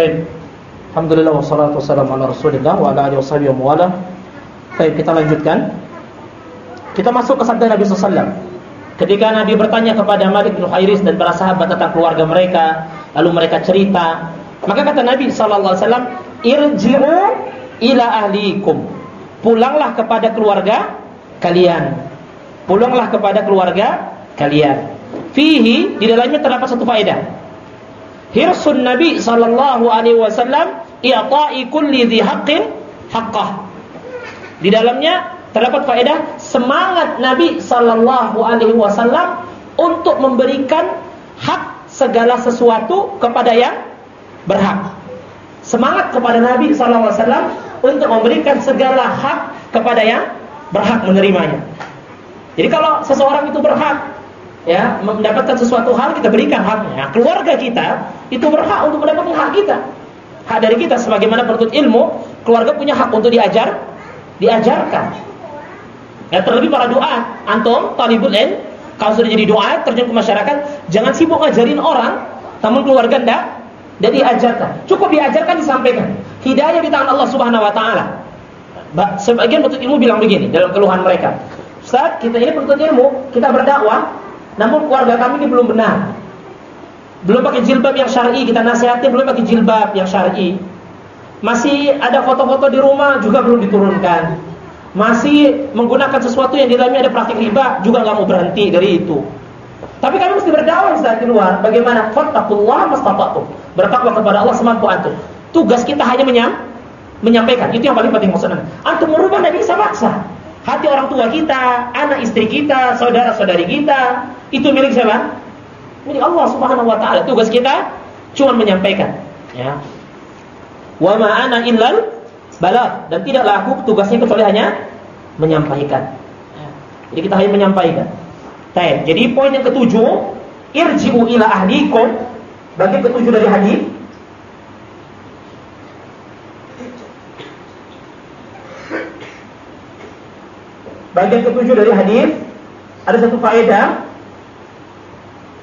Baik. Alhamdulillah wassalatu wassalamu ala Rasulillah wa ala alihi wa. Baik, kita lanjutkan. Kita masuk ke sabda Nabi sallallahu Ketika Nabi bertanya kepada Malik bin Khairis dan para sahabat tentang keluarga mereka, lalu mereka cerita, maka kata Nabi sallallahu alaihi wasallam, "Irji'u ila ahlikum." Pulanglah kepada keluarga kalian. Pulanglah kepada keluarga kalian. Fihi di dalamnya terdapat satu faedah hirsun Nabi sallallahu alaihi wasallam i'ta'i kulli dhi haqqin haqqah. Di dalamnya terdapat faedah semangat Nabi sallallahu alaihi wasallam untuk memberikan hak segala sesuatu kepada yang berhak. Semangat kepada Nabi sallallahu alaihi wasallam untuk memberikan segala hak kepada yang berhak menerimanya. Jadi kalau seseorang itu berhak ya mendapatkan sesuatu hal kita berikan haknya. Keluarga kita itu berhak untuk mendapatkan hak kita. Hak dari kita sebagaimana penuntut ilmu, keluarga punya hak untuk diajar, diajarkan. Ya terlebih para doa, antum talibul ilm, kalau sudah jadi doa terjun ke masyarakat, jangan sibuk ngajarin orang, namun keluarga ndak dan diajarkan. Cukup diajarkan disampaikan. Hidayah di tangan Allah Subhanahu wa taala. Sebagian penuntut ilmu bilang begini dalam keluhan mereka. Ustaz, kita ini penuntut ilmu, kita berdakwah, namun keluarga kami ini belum benar. Belum pakai jilbab yang syar'i, kita nasihati belum pakai jilbab yang syar'i. Masih ada foto-foto di rumah juga belum diturunkan. Masih menggunakan sesuatu yang di dalamnya ada praktik riba juga nggak mau berhenti dari itu. Tapi kami mesti berdakwah saat di luar. Bagaimana? Fattakullah mastata'tum. Bertakwa kepada Allah semampu antum. Tugas kita hanya menyam, menyampaikan. Itu yang paling penting maksudnya. Antum merubah tidak bisa maksa. Hati orang tua kita, anak istri kita, saudara-saudari kita, itu milik siapa? Milik Allah Subhanahu wa taala. Tugas kita cuma menyampaikan, ya. Wa ma ana illal dan tidaklah aku tugasnya kecuali hanya menyampaikan. Ya. Jadi kita hanya menyampaikan. Baik. Jadi poin yang ketujuh, irji'u ila ahlikum. Bagi ketujuh dari hadis Bagian ketujuh dari hadis ada satu faedah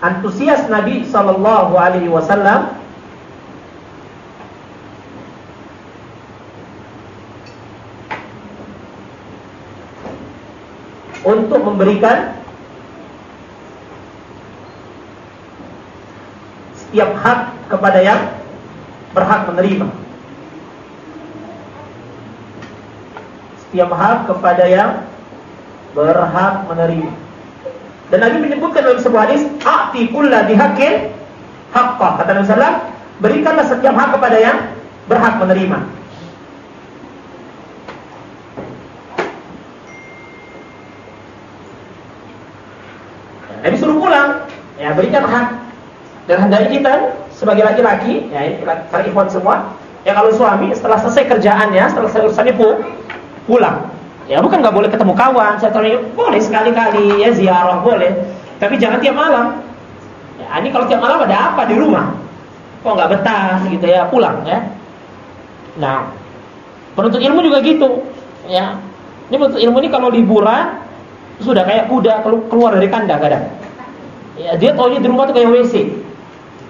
antusias Nabi Shallallahu Alaihi Wasallam untuk memberikan setiap hak kepada yang berhak menerima. Setiap hak kepada yang berhak menerima. Dan Nabi menyebutkan dalam sebuah hadis, "A'ti kulla bihaqqin haqqah." Kata Nabi sallallahu berikanlah setiap hak kepada yang berhak menerima. Nabi suruh pulang, ya berikan hak. Dan dari kita sebagai laki-laki, ya para ikhwan semua, ya kalau suami setelah selesai kerjaannya, setelah selesai urusannya pulang. Ya bukan nggak boleh ketemu kawan, saya tahu boleh sekali-kali ya ziarah boleh, tapi jangan tiap malam. Ya, ini kalau tiap malam ada apa di rumah? Kok nggak betah gitu ya pulang ya? Nah, penuntut ilmu juga gitu, ya. Ini penuntut ilmu ini kalau liburan sudah kayak kuda keluar dari kandang kadang. Ya, dia taunya di rumah tuh kayak WC.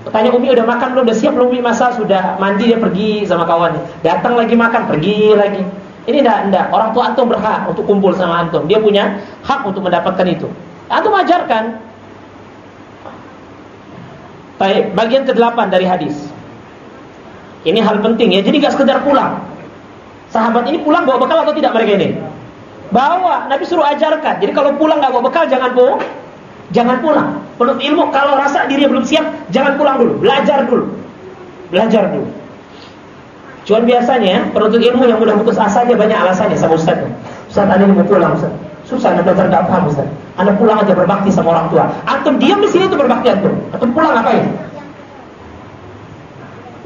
Tanya Umi udah makan belum? Udah siap belum Umi masa sudah mandi dia pergi sama kawan. Datang lagi makan, pergi lagi. Ini tidak, tidak. Orang tua antum berhak untuk kumpul sama antum. Dia punya hak untuk mendapatkan itu. Antum ajarkan. Baik, bagian ke-8 dari hadis. Ini hal penting ya. Jadi gak sekedar pulang. Sahabat ini pulang bawa bekal atau tidak mereka ini? Bawa. Nabi suruh ajarkan. Jadi kalau pulang gak bawa bekal jangan pulang. Jangan pulang. Penuntut ilmu kalau rasa dirinya belum siap, jangan pulang dulu. Belajar dulu. Belajar dulu. Cuman biasanya penuntut ilmu yang mudah putus asa aja banyak alasannya sama Ustaz. Ustaz yang mau pulang Ustaz. Susah anda belajar gak paham Ustaz. Anda pulang aja berbakti sama orang tua. Antum diam di sini tuh berbakti antum. Antum pulang ngapain?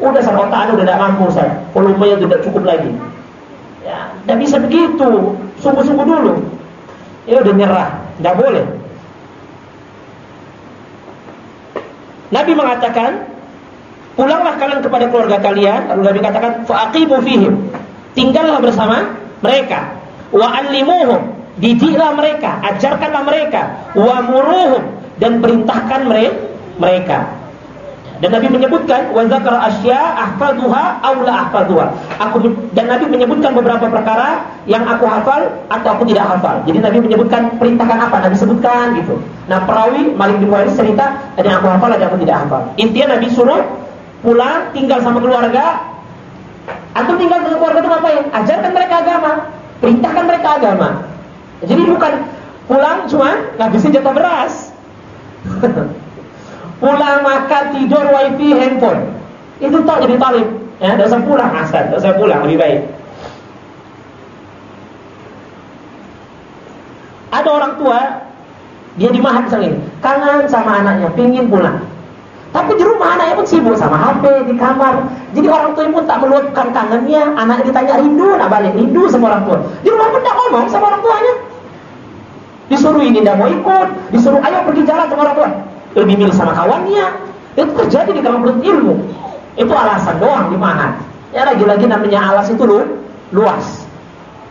Udah sama otak anda udah tidak mampu Ustaz. Volumenya tidak cukup lagi. Ya, tidak bisa begitu. Sungguh-sungguh dulu. Ya udah nyerah, tidak boleh. Nabi mengatakan Pulanglah kalian kepada keluarga kalian, lalu Nabi katakan faqimu fihim. Tinggallah bersama mereka. Wa allimuhum, didiklah mereka, ajarkanlah mereka, wa muruhum dan perintahkan mereka. Dan Nabi menyebutkan wa zakara asya ahfaduha aw la ahfaduha. Aku dan Nabi menyebutkan beberapa perkara yang aku hafal atau aku tidak hafal. Jadi Nabi menyebutkan perintahkan apa? Nabi sebutkan gitu. Nah, perawi Malik bin Waris cerita ada yang aku hafal ada yang aku tidak hafal. Intinya Nabi suruh pulang tinggal sama keluarga. Antum tinggal dengan keluarga itu ngapain? Ajarkan mereka agama, perintahkan mereka agama. Jadi bukan pulang cuma ngabisin jatah beras. [LAUGHS] pulang makan tidur wifi handphone itu tak jadi talib ya tidak usah pulang asal tidak usah pulang lebih baik ada orang tua dia di mahat misalnya kangen sama anaknya pingin pulang tapi di rumah anaknya pun sibuk sama HP di kamar jadi orang tua pun tak meluapkan kangennya anaknya ditanya rindu nak balik rindu sama orang tua di rumah pun tak ngomong sama orang tuanya disuruh ini tidak mau ikut disuruh ayo pergi jalan sama orang tua lebih milih sama kawannya. Itu terjadi di kalangan penuntut ilmu. Itu alasan doang di mana. Ya lagi-lagi namanya alas itu lu, luas.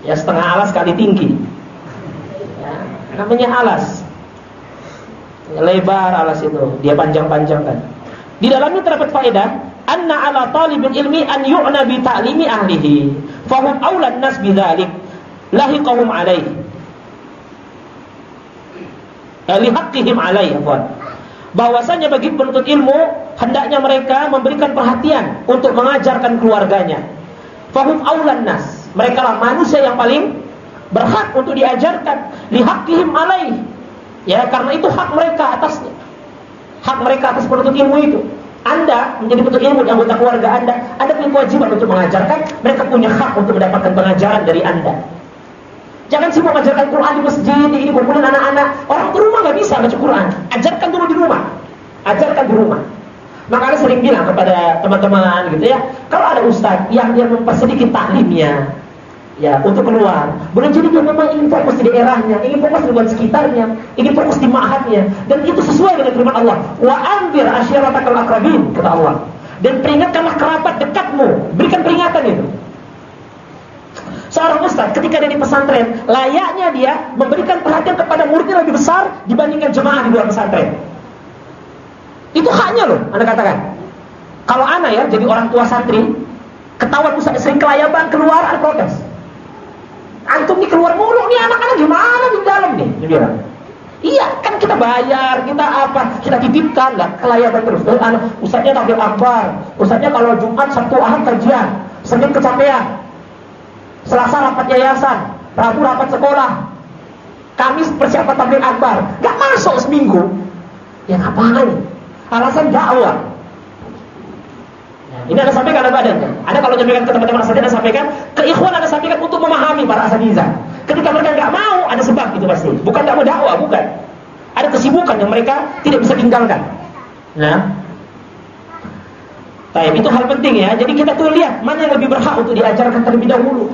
Ya setengah alas kali tinggi. Ya, namanya alas. Lebar alas itu, dia panjang-panjangkan. Di dalamnya terdapat faedah anna ala talibin ilmi an yu'na bi ta'limi ahlihi fahum awla nas bidzalik lahiqahum alaihi eh, lihaqqihim alaihi afwan bahwasanya bagi penuntut ilmu hendaknya mereka memberikan perhatian untuk mengajarkan keluarganya. Fahum aulan nas. Mereka lah manusia yang paling berhak untuk diajarkan lihaqihim alaih. Ya, karena itu hak mereka atasnya. Hak mereka atas penuntut ilmu itu. Anda menjadi penuntut ilmu yang anggota keluarga Anda, Anda punya kewajiban untuk mengajarkan, mereka punya hak untuk mendapatkan pengajaran dari Anda. Jangan sibuk mengajarkan Quran di masjid, di ini kumpulin anak-anak. Orang di rumah nggak bisa baca Quran. Ajarkan dulu di rumah. Ajarkan di rumah. Makanya sering bilang kepada teman-teman gitu ya, kalau ada ustaz yang dia mempersedikit taklimnya, ya untuk keluar. Boleh jadi dia memang ingin fokus di daerahnya, ingin fokus di sekitarnya, ingin fokus di ma'hadnya, dan itu sesuai dengan firman Allah. Wa anzir asyiratakal akrabin kata Allah. Dan peringatkanlah kerabat dekatmu, berikan peringatan itu. Seorang ustaz ketika dia di pesantren, layaknya dia memberikan perhatian kepada muridnya lebih besar dibandingkan jemaah di luar pesantren. Itu haknya loh, Anda katakan. Kalau anak ya jadi orang tua santri, ketahuan ustaz sering kelayaban keluar ada protes. Antum nih keluar mulu nih anak-anak gimana di dalam nih? Dia bilang. Iya, kan kita bayar, kita apa? Kita titipkan lah kelayaban terus. Dan anak ustaznya tampil akbar, ustaznya kalau Jumat Sabtu Ahad kajian, Senin kecapean, Selasa rapat yayasan, Rabu rapat sekolah, Kamis persiapan tabligh akbar. Gak masuk seminggu. Ya ngapain? Alasan dakwah. Ini ada sampaikan ada badan. Ada kalau nyampaikan ke teman-teman asatidz ada sampaikan, ke ikhwan ada sampaikan untuk memahami para asatidz. Ketika mereka nggak mau, ada sebab itu pasti. Bukan nggak mau dakwah, bukan. Ada kesibukan yang mereka tidak bisa tinggalkan. Nah, Taib itu hal penting ya. Jadi kita tuh lihat mana yang lebih berhak untuk diajarkan terlebih dahulu.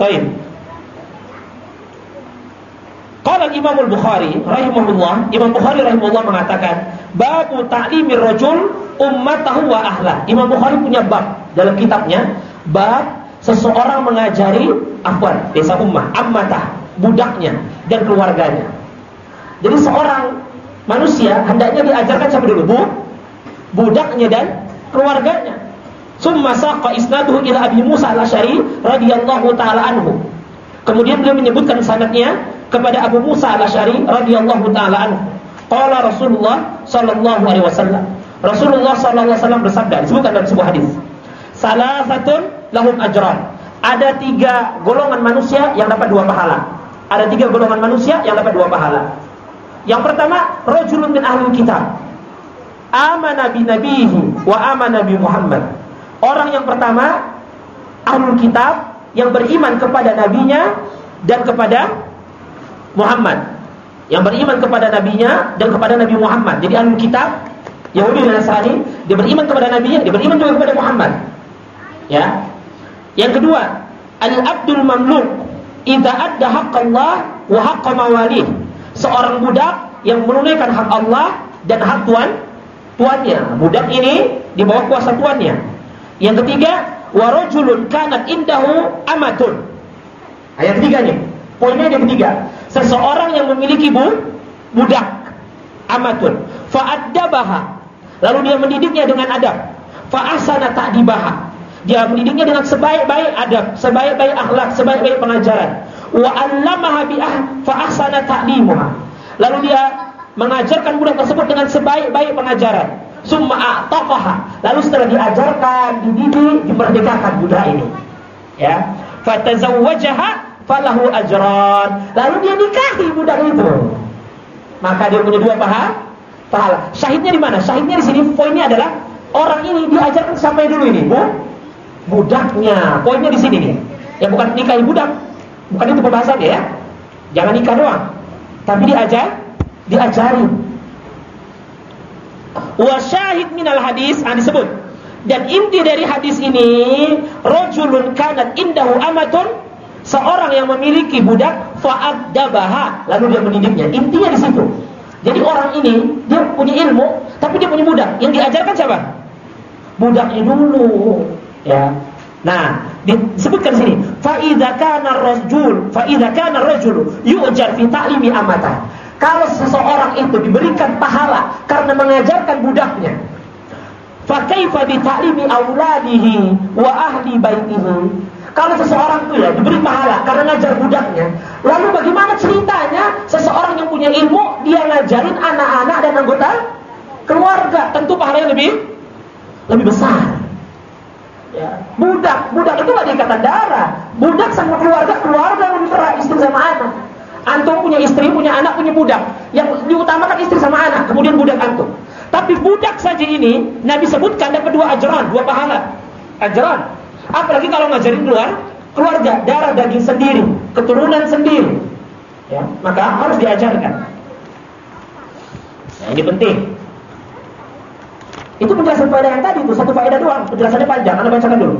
Taib. Qala Imam Al-Bukhari rahimahullah, Imam Bukhari rahimahullah mengatakan, babu ta'limir rajul ummatahu wa ahla. Imam Bukhari punya bab dalam kitabnya, bab seseorang mengajari afwan, desa ummah, ammatah, budaknya dan keluarganya. Jadi seorang manusia hendaknya diajarkan siapa dulu? Bu, budaknya dan keluarganya. Summa saqa isnaduhu ila Abi Musa al-Asy'ari radhiyallahu taala anhu. Kemudian beliau menyebutkan sanadnya kepada Abu Musa al-Asy'ari radhiyallahu taala anhu. Qala Rasulullah sallallahu alaihi wasallam. Rasulullah sallallahu alaihi wasallam bersabda, disebutkan dalam sebuah hadis. Salasatun lahum ajran. Ada tiga golongan manusia yang dapat dua pahala. Ada tiga golongan manusia yang dapat dua pahala. Yang pertama, rajulun min ahli kitab. Amana bi nabihi wa amana bi Muhammad. Orang yang pertama Ahlul Kitab yang beriman kepada nabinya dan kepada Muhammad. Yang beriman kepada nabinya dan kepada Nabi Muhammad. Jadi Ahlul Kitab Yahudi dan Nasrani dia beriman kepada nabinya, dia beriman juga kepada Muhammad. Ya. Yang kedua, al-abdul mamluk idza adda haqqallah wa haqqa mawalih. Seorang budak yang menunaikan hak Allah dan hak tuan tuannya. Budak ini di bawah kuasa tuannya. Yang ketiga, warajulun kanat indahu amatun. Yang ketiga nih. Poinnya yang ketiga. Seseorang yang memiliki bu, budak amatun. Fa'addabaha. Lalu dia mendidiknya dengan adab. Fa'asana ta'dibaha. Dia mendidiknya dengan sebaik-baik adab, sebaik-baik akhlak, sebaik-baik pengajaran. Wa 'allamaha bi fa'asana ta'limuha. Lalu dia mengajarkan budak tersebut dengan sebaik-baik pengajaran. Summa a'taqaha. Lalu setelah diajarkan, dididik, dimerdekakan budak ini. Ya. Fatazawwajaha falahu ajran. Lalu dia nikahi budak itu. Maka dia punya dua paha, pahala. Syahidnya di mana? Syahidnya di sini poinnya adalah orang ini diajarkan sampai dulu ini, Bu. Budaknya. Poinnya di sini nih. Ya bukan nikahi budak. Bukan itu pembahasannya ya. Jangan nikah doang. Tapi diajar, diajari. Wa syahid minal hadis, ah disebut. Dan inti dari hadis ini, rajulun kanat indahu amatun seorang yang memiliki budak fa'addabaha lalu dia mendidiknya. Intinya di situ. Jadi orang ini dia punya ilmu tapi dia punya budak. Yang diajarkan siapa? Budaknya dulu. Ya. Nah, disebutkan sini, fa idza kana rajul, fa idza kana rajul yu'jar fi ta'limi amata. Kalau seseorang itu diberikan pahala karena mengajarkan budaknya, fa kaifa bi ta'limi auladihi wa ahli baitihi? Kalau seseorang itu ya diberi pahala karena ngajar budaknya, lalu bagaimana ceritanya seseorang yang punya ilmu dia ngajarin anak-anak dan anggota keluarga? Tentu pahalanya lebih lebih besar. Ya. Budak, budak itu gak ikatan darah. Budak sama keluarga, keluarga lebih istri sama anak. Antum punya istri, punya anak, punya budak. Yang diutamakan istri sama anak, kemudian budak antum. Tapi budak saja ini Nabi sebutkan dapat dua ajaran, dua pahala. Ajaran Apalagi kalau ngajarin keluar keluarga, darah daging sendiri, keturunan sendiri. Ya, maka harus diajarkan. Nah, ini penting. Itu penjelasan faedah yang tadi itu satu faedah doang, penjelasannya panjang. Anda bacakan dulu.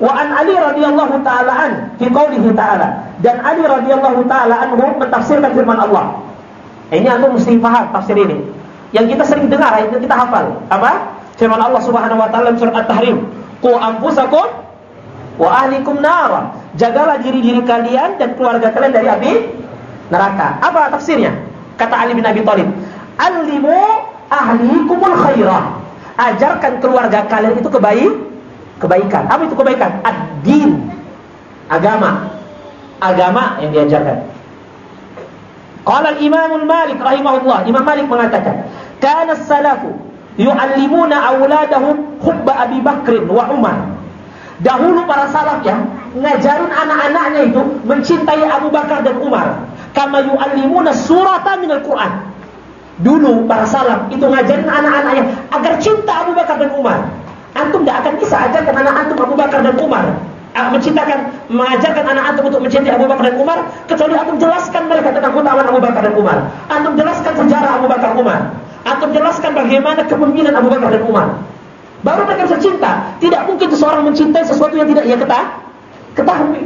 Wa an Ali radhiyallahu taala an fi qoulihi ta'ala. Dan Ali radhiyallahu taala anhu mentafsirkan firman Allah. Nah, ini antum mesti paham tafsir ini. Yang kita sering dengar, yang kita hafal. Apa? Firman Allah Subhanahu wa taala surat At-Tahrim. Qu anfusakum wa ahlikum nara. Jagalah diri-diri kalian dan keluarga kalian dari api neraka. Apa tafsirnya? Kata Ali bin Abi Thalib, "Alimu ahlikumul khairah." Ajarkan keluarga kalian itu kebaik kebaikan. Apa itu kebaikan? Ad-din. Agama. Agama yang diajarkan. Qala al-Imam Malik rahimahullah, Imam Malik mengatakan, "Kana salafu yu'allimuna auladahum hubba Abi Bakrin wa Umar. Dahulu para salaf ya ngajarin anak-anaknya itu mencintai Abu Bakar dan Umar. Kama yu'allimuna surata minal Quran. Dulu para salaf itu ngajarin anak-anaknya agar cinta Abu Bakar dan Umar. Antum tidak akan bisa ajarkan anak antum Abu Bakar dan Umar ah, mencintakan mengajarkan anak antum untuk mencintai Abu Bakar dan Umar kecuali antum jelaskan mereka tentang keutamaan Abu Bakar dan Umar. Antum jelaskan sejarah Abu Bakar Umar. Atau jelaskan bagaimana kepemimpinan Abu Bakar dan Umar. Baru mereka bisa cinta. Tidak mungkin seseorang mencintai sesuatu yang tidak ia ketahui.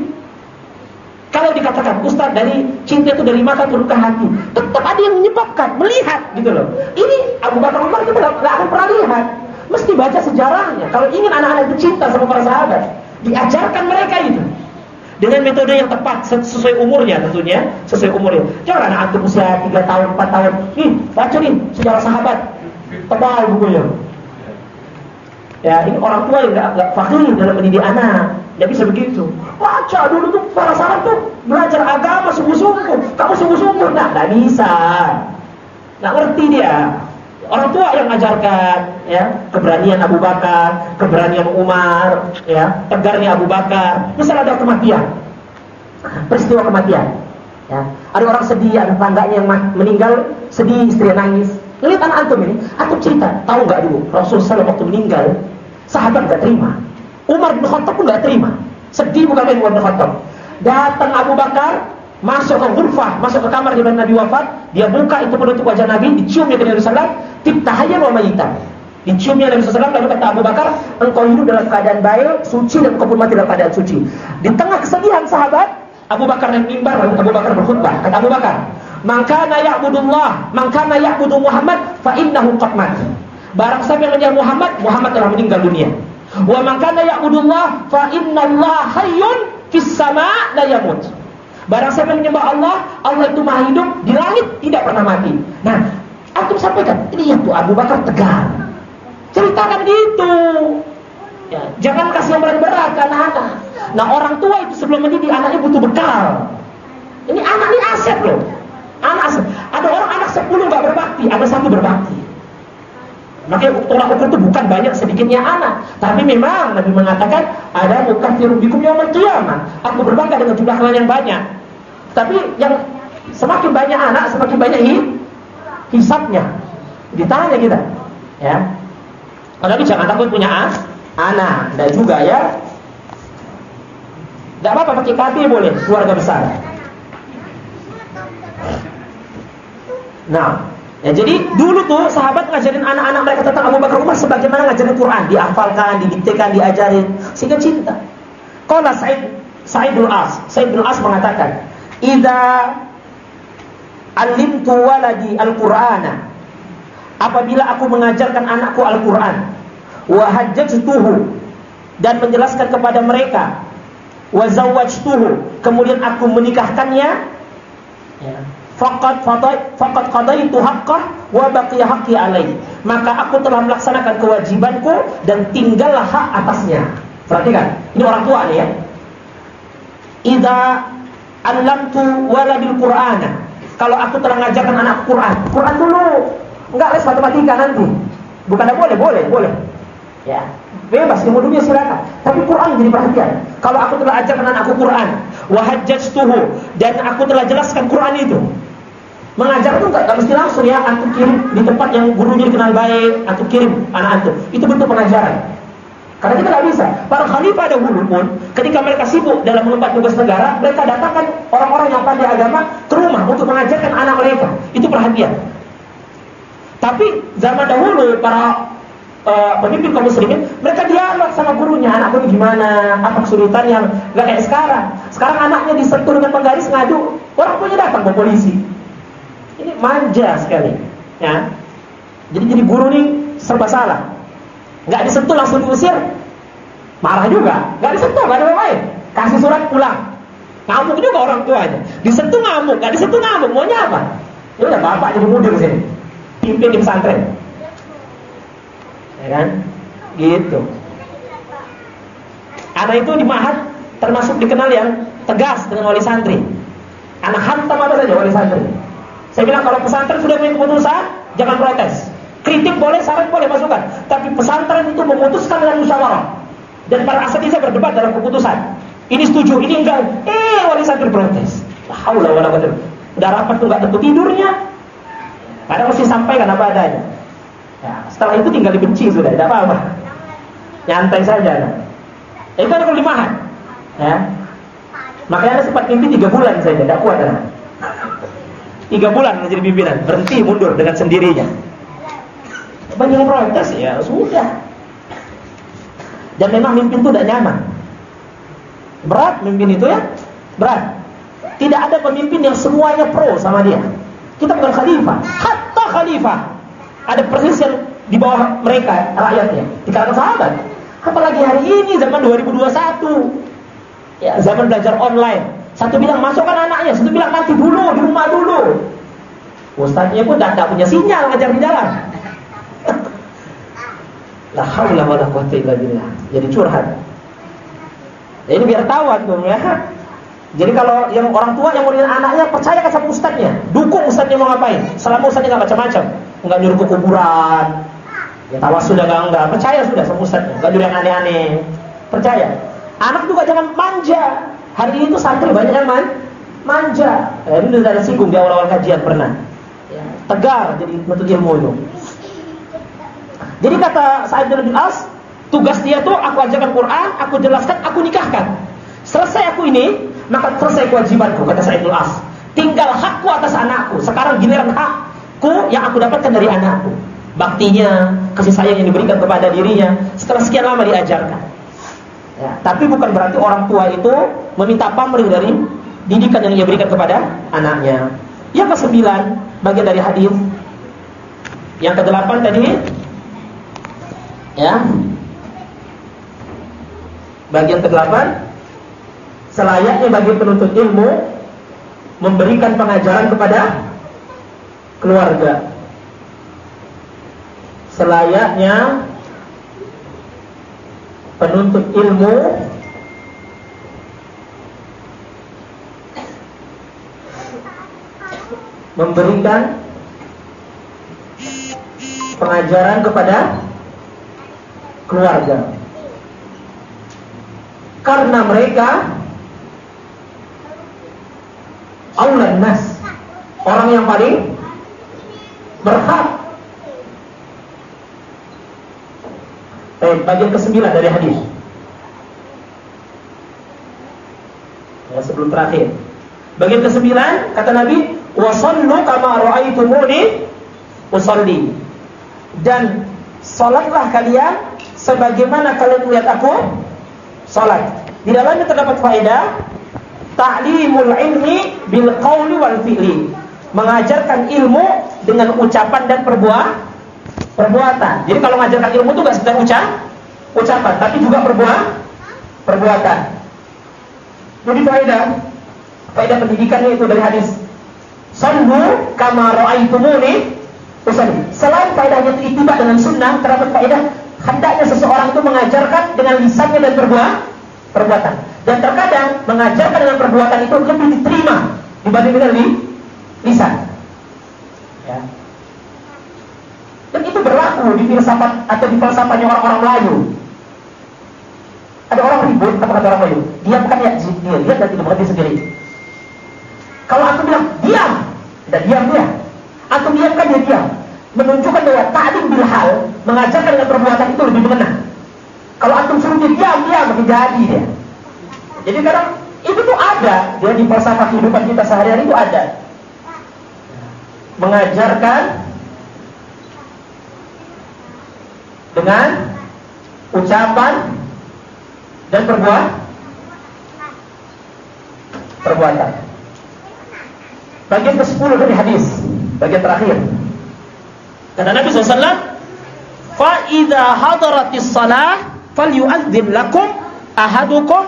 Kalau dikatakan Ustaz dari cinta itu dari mata turun ke hati, tetap ada yang menyebabkan, melihat gitu loh. Ini Abu Bakar Umar kita tidak akan pernah lihat. Mesti baca sejarahnya. Kalau ingin anak-anak itu cinta sama para sahabat, diajarkan mereka itu dengan metode yang tepat sesuai umurnya tentunya sesuai umurnya. Jangan anak antum usia 3 tahun 4 tahun. Nih baca nih sejarah sahabat. Tebal bukunya. Ya ini orang tua yang nggak fakir dalam mendidik anak. Nggak bisa begitu. Baca dulu tuh para sahabat tuh belajar agama sungguh-sungguh. Kamu sungguh-sungguh. Nah nggak bisa. Nggak ngerti dia orang tua yang mengajarkan ya keberanian Abu Bakar, keberanian Umar, ya tegarnya Abu Bakar. Misal ada kematian, peristiwa kematian, ya ada orang sedih, ada tetangganya yang meninggal, sedih, istri nangis. Lihat anak antum ini, antum cerita, tahu nggak dulu Rasul SAW waktu meninggal, sahabat nggak terima, Umar bin Khattab pun nggak terima, sedih bukan main Umar bin Khattab. Datang Abu Bakar, masuk ke ghurfah, masuk ke kamar di mana Nabi wafat, dia buka itu penutup wajah Nabi, diciumnya ke Nabi sallallahu tibtahayan wa mayitan. Diciumnya Nabi sallallahu lalu kata Abu Bakar, engkau hidup dalam keadaan baik, suci dan engkau pun mati dalam keadaan suci. Di tengah kesedihan sahabat, Abu Bakar dan mimbar lalu Abu Bakar berkhutbah. Kata Abu Bakar, "Man kana ya'budullah, man kana ya'budu Muhammad fa innahu qad mati." Barang siapa yang menyembah Muhammad, Muhammad telah meninggal dunia. Wa man kana ya'budullah fa innallaha hayyun fis sama' la. Barang siapa yang menyembah Allah, Allah itu maha hidup di langit tidak pernah mati. Nah, Antum sampaikan, ini ya tuh Abu Bakar tegar. Ceritakan gitu. Ya, jangan kasih yang berat-berat ke anak-anak. Nah orang tua itu sebelum mendidik anaknya butuh bekal. Ini anak ini aset loh. Anak aset. Ada orang anak sepuluh nggak berbakti, ada satu berbakti. Makanya tolak ukur itu bukan banyak sedikitnya anak, tapi memang Nabi mengatakan ada mukathirun bikum yaumil qiyamah. Aku berbangga dengan jumlah kalian yang banyak. Tapi yang semakin banyak anak, semakin banyak hi, hisapnya. Ditanya kita, ya. Tapi jangan takut punya anak, tidak juga ya. Tidak apa-apa pakai KB boleh, keluarga besar. Nah, Ya, jadi dulu tuh sahabat ngajarin anak-anak mereka tentang Abu Bakar Umar sebagaimana ngajarin Quran, dihafalkan, didiktekan, diajarin. Sehingga cinta. Qala Sa'id Sa'id bin As, Sa'id bin As mengatakan, "Idza alimtu waladi al-Qur'ana" Apabila aku mengajarkan anakku Al-Qur'an, wa hajjatuhu dan menjelaskan kepada mereka, wa zawwajtuhu, kemudian aku menikahkannya, ya faqad faqad qadaitu haqqah wa baqiya haqqi alaihi maka aku telah melaksanakan kewajibanku dan tinggallah hak atasnya. Perhatikan ini orang tua nih ya. Idza allamtu waladil qur'ana kalau aku telah mengajarkan anak Quran Quran dulu. Enggak les matematika nanti. Bukan boleh boleh boleh. Ya bebas ilmu dunia silakan. Tapi Quran jadi perhatian. Kalau aku telah ajarkan anakku Quran wa hajjatuhu dan aku telah jelaskan Quran itu Mengajar itu enggak, mesti langsung ya, antum kirim di tempat yang gurunya dikenal baik, antum kirim anak antum. Itu bentuk pengajaran. Karena kita nggak bisa. Para khalifah dahulu pun, ketika mereka sibuk dalam mengemban tugas negara, mereka datangkan orang-orang yang pandai agama ke rumah untuk mengajarkan anak mereka. Itu perhatian. Tapi zaman dahulu para uh, pemimpin kaum muslimin, mereka dialog sama gurunya, ini gimana, apa kesulitan yang nggak kayak sekarang. Sekarang anaknya disentuh dengan penggaris ngadu, orang punya datang ke polisi. Ini manja sekali. Ya. Jadi jadi guru nih serba salah. Nggak disentuh langsung diusir. Marah juga. Nggak disentuh, nggak ada apa lain. Kasih surat pulang. Ngamuk juga orang tuanya. Disentuh ngamuk, nggak disentuh ngamuk. Maunya apa? Ya udah bapak jadi mudir sini. Pimpin di pesantren. Ya kan? Gitu. Anak itu di mahat termasuk dikenal yang tegas dengan wali santri. Anak hantam apa saja wali santri. Saya bilang kalau pesantren sudah punya keputusan, jangan protes. Kritik boleh, saran boleh masukkan. Tapi pesantren itu memutuskan dengan musyawarah. Dan para asatidzah berdebat dalam keputusan. Ini setuju, ini enggak. Eh, wali santri protes. Haula wala quwwata Udah rapat tuh enggak tentu tidurnya. Kadang mesti sampaikan apa adanya. Ya, setelah itu tinggal dibenci sudah, tidak apa-apa. Nyantai saja. Nah. Itu ada kelimahan. Ya. Makanya ada sempat mimpi tiga bulan saja, tidak kuat. Nah. Tiga bulan menjadi pimpinan, berhenti mundur dengan sendirinya. Banyak protes ya sudah. Dan memang mimpin itu tidak nyaman. Berat mimpin itu ya, berat. Tidak ada pemimpin yang semuanya pro sama dia. Kita bukan khalifah, hatta khalifah. Ada persis yang di bawah mereka rakyatnya, di kalangan sahabat. Apalagi hari ini zaman 2021. Ya, zaman belajar online. Satu bilang masukkan anaknya, satu bilang nanti dulu di rumah dulu. Ustaznya pun tidak punya sinyal ngajar di jalan. [LAUGHS] La haula wala quwata illa billah. Jadi curhat. Ya ini biar tahu antum ya. Jadi kalau yang orang tua yang murid anaknya percaya ke sama ustaznya, dukung ustaznya mau ngapain. Selama ustaznya nggak macam-macam, nggak nyuruh ke kuburan, ya tawas sudah nggak enggak, percaya sudah sama ustaznya, nggak nyuruh yang aneh-aneh, percaya. Anak juga jangan manja, Hari ini tuh santri banyak yang man, manja. Eh, ini sudah singgung di awal-awal kajian pernah. Ya, tegar jadi menuntut ilmu itu. Jadi kata Sa'id bin As, tugas dia tuh aku ajarkan Quran, aku jelaskan, aku nikahkan. Selesai aku ini, maka selesai kewajibanku kata Sa'id bin As. Tinggal hakku atas anakku. Sekarang giliran hakku yang aku dapatkan dari anakku. Baktinya, kasih sayang yang diberikan kepada dirinya setelah sekian lama diajarkan. Ya, tapi bukan berarti orang tua itu meminta pamrih dari didikan yang ia berikan kepada anaknya. Yang kesembilan, bagian dari hadis. Yang kedelapan tadi, ya, bagian kedelapan, selayaknya bagi penuntut ilmu memberikan pengajaran kepada keluarga. selayaknya penuntut ilmu memberikan pengajaran kepada keluarga. Karena mereka Allah nas orang yang paling berhak eh, bagian ke-9 dari hadis. Ya, sebelum terakhir. Bagian ke-9 kata Nabi wasallu kama ra'aitumuni usalli. Dan salatlah kalian sebagaimana kalian melihat aku salat. Di dalamnya terdapat faedah ta'limul ilmi bil qawli wal fi'li. Mengajarkan ilmu dengan ucapan dan perbuatan perbuatan jadi kalau mengajarkan ilmu itu gak sekedar ucap ucapan tapi juga perbuatan perbuatan jadi faedah faedah pendidikannya itu dari hadis Sallu kama ra'aitumuni usalli. Selain faedahnya itu ittiba dengan sunnah, terdapat faedah hendaknya seseorang itu mengajarkan dengan lisannya dan perbuatan perbuatan. Dan terkadang mengajarkan dengan perbuatan itu lebih diterima dibanding dengan lisan. Ya. Dan itu berlaku di filsafat atau di filsafatnya orang-orang Melayu. Ada orang ribut, apa kata orang Melayu? Diamkan ya, dia lihat dan tidak mengerti sendiri. Kalau aku bilang diam, tidak diam dia. Antum diamkan dia diam. Menunjukkan bahwa ta'lim bil hal, mengajarkan dengan perbuatan itu lebih mengena. Kalau antum suruh dia diam, diam, makin jadi dia. Jadi kadang itu tuh ada, dia di falsafah kehidupan kita sehari-hari itu ada. Mengajarkan dengan ucapan dan perbuatan perbuatan. Bagian ke-10 dari hadis, bagian terakhir. Kata Nabi SAW, "Fa idza hadaratis shalah falyu'adzim lakum ahadukum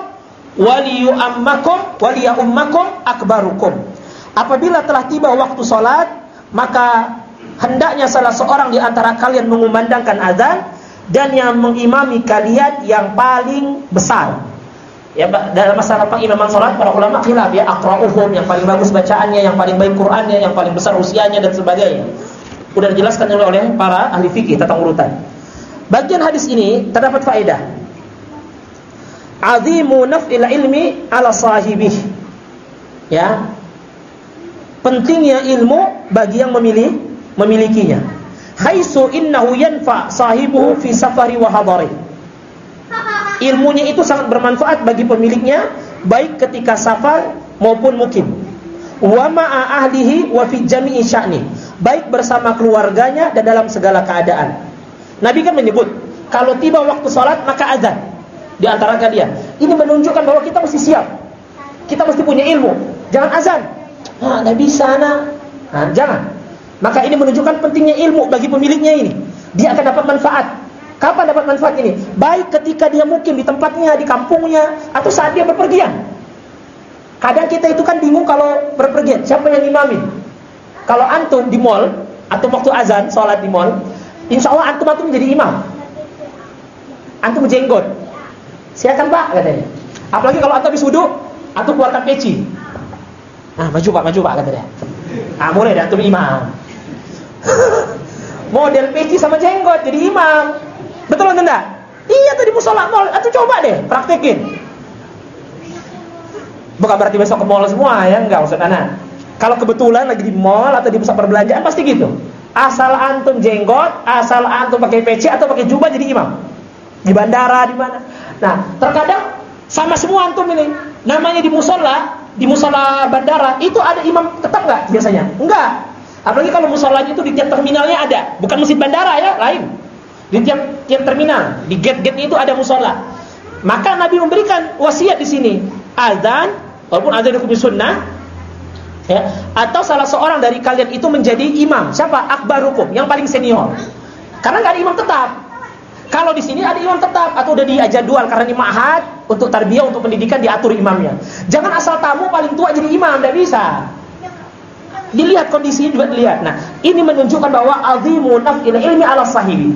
waliyu'ammakum waliyummakum akbarukum." Apabila telah tiba waktu salat, maka hendaknya salah seorang di antara kalian mengumandangkan azan dan yang mengimami kalian yang paling besar. Ya dalam masalah pengimaman salat para ulama khilaf ya aqra'uhum yang paling bagus bacaannya, yang paling baik Qur'annya, yang paling besar usianya dan sebagainya. Sudah dijelaskan oleh para ahli fikih tentang urutan. Bagian hadis ini terdapat faedah. Azimu naf'il ilmi ala sahibih. Ya. Pentingnya ilmu bagi yang memilih memilikinya. Haisu innahu yanfa sahibuhu fi safari wa hadari ilmunya itu sangat bermanfaat bagi pemiliknya baik ketika safar maupun mukim. Wa ma'a ahlihi wa fi jami'i sya'ni. Baik bersama keluarganya dan dalam segala keadaan. Nabi kan menyebut, kalau tiba waktu salat maka azan di antara kalian. Ini menunjukkan bahwa kita mesti siap. Kita mesti punya ilmu. Jangan azan. Nah, enggak bisa nah. nah, jangan. Maka ini menunjukkan pentingnya ilmu bagi pemiliknya ini. Dia akan dapat manfaat Kapan dapat manfaat ini? Baik ketika dia mungkin di tempatnya, di kampungnya, atau saat dia berpergian. Kadang kita itu kan bingung kalau berpergian, siapa yang imamin? Kalau antum di mall, atau waktu azan, sholat di mall, insya Allah antum antum menjadi imam. Antum jenggot. Silakan pak, katanya. Apalagi kalau antum habis wudhu, antum keluarkan peci. Nah, maju pak, maju pak, katanya. Ah, mulai deh antum imam. [LAUGHS] Model peci sama jenggot, jadi imam. Betul atau enggak? Iya tadi musola mall, atau coba deh praktekin. Bukan berarti besok ke mall semua ya, enggak maksud anak. Kalau kebetulan lagi di mall atau di pusat perbelanjaan pasti gitu. Asal antum jenggot, asal antum pakai peci atau pakai jubah jadi imam. Di bandara di mana. Nah, terkadang sama semua antum ini. Namanya di musola, di musola bandara itu ada imam tetap nggak biasanya? Enggak. Apalagi kalau musolanya itu di tiap terminalnya ada, bukan masjid bandara ya, lain. Di tiap tiap terminal, di gate-gate itu ada musola. Maka Nabi memberikan wasiat di sini, azan walaupun azan hukum sunnah ya, atau salah seorang dari kalian itu menjadi imam. Siapa? Akbarukum, yang paling senior. Karena nggak ada imam tetap. Kalau di sini ada imam tetap atau udah diajadwal karena ini ma'had untuk tarbiyah untuk pendidikan diatur imamnya. Jangan asal tamu paling tua jadi imam, tidak bisa. Dilihat kondisinya juga dilihat. Nah, ini menunjukkan bahwa azimu naf'il ilmi ala sahibi.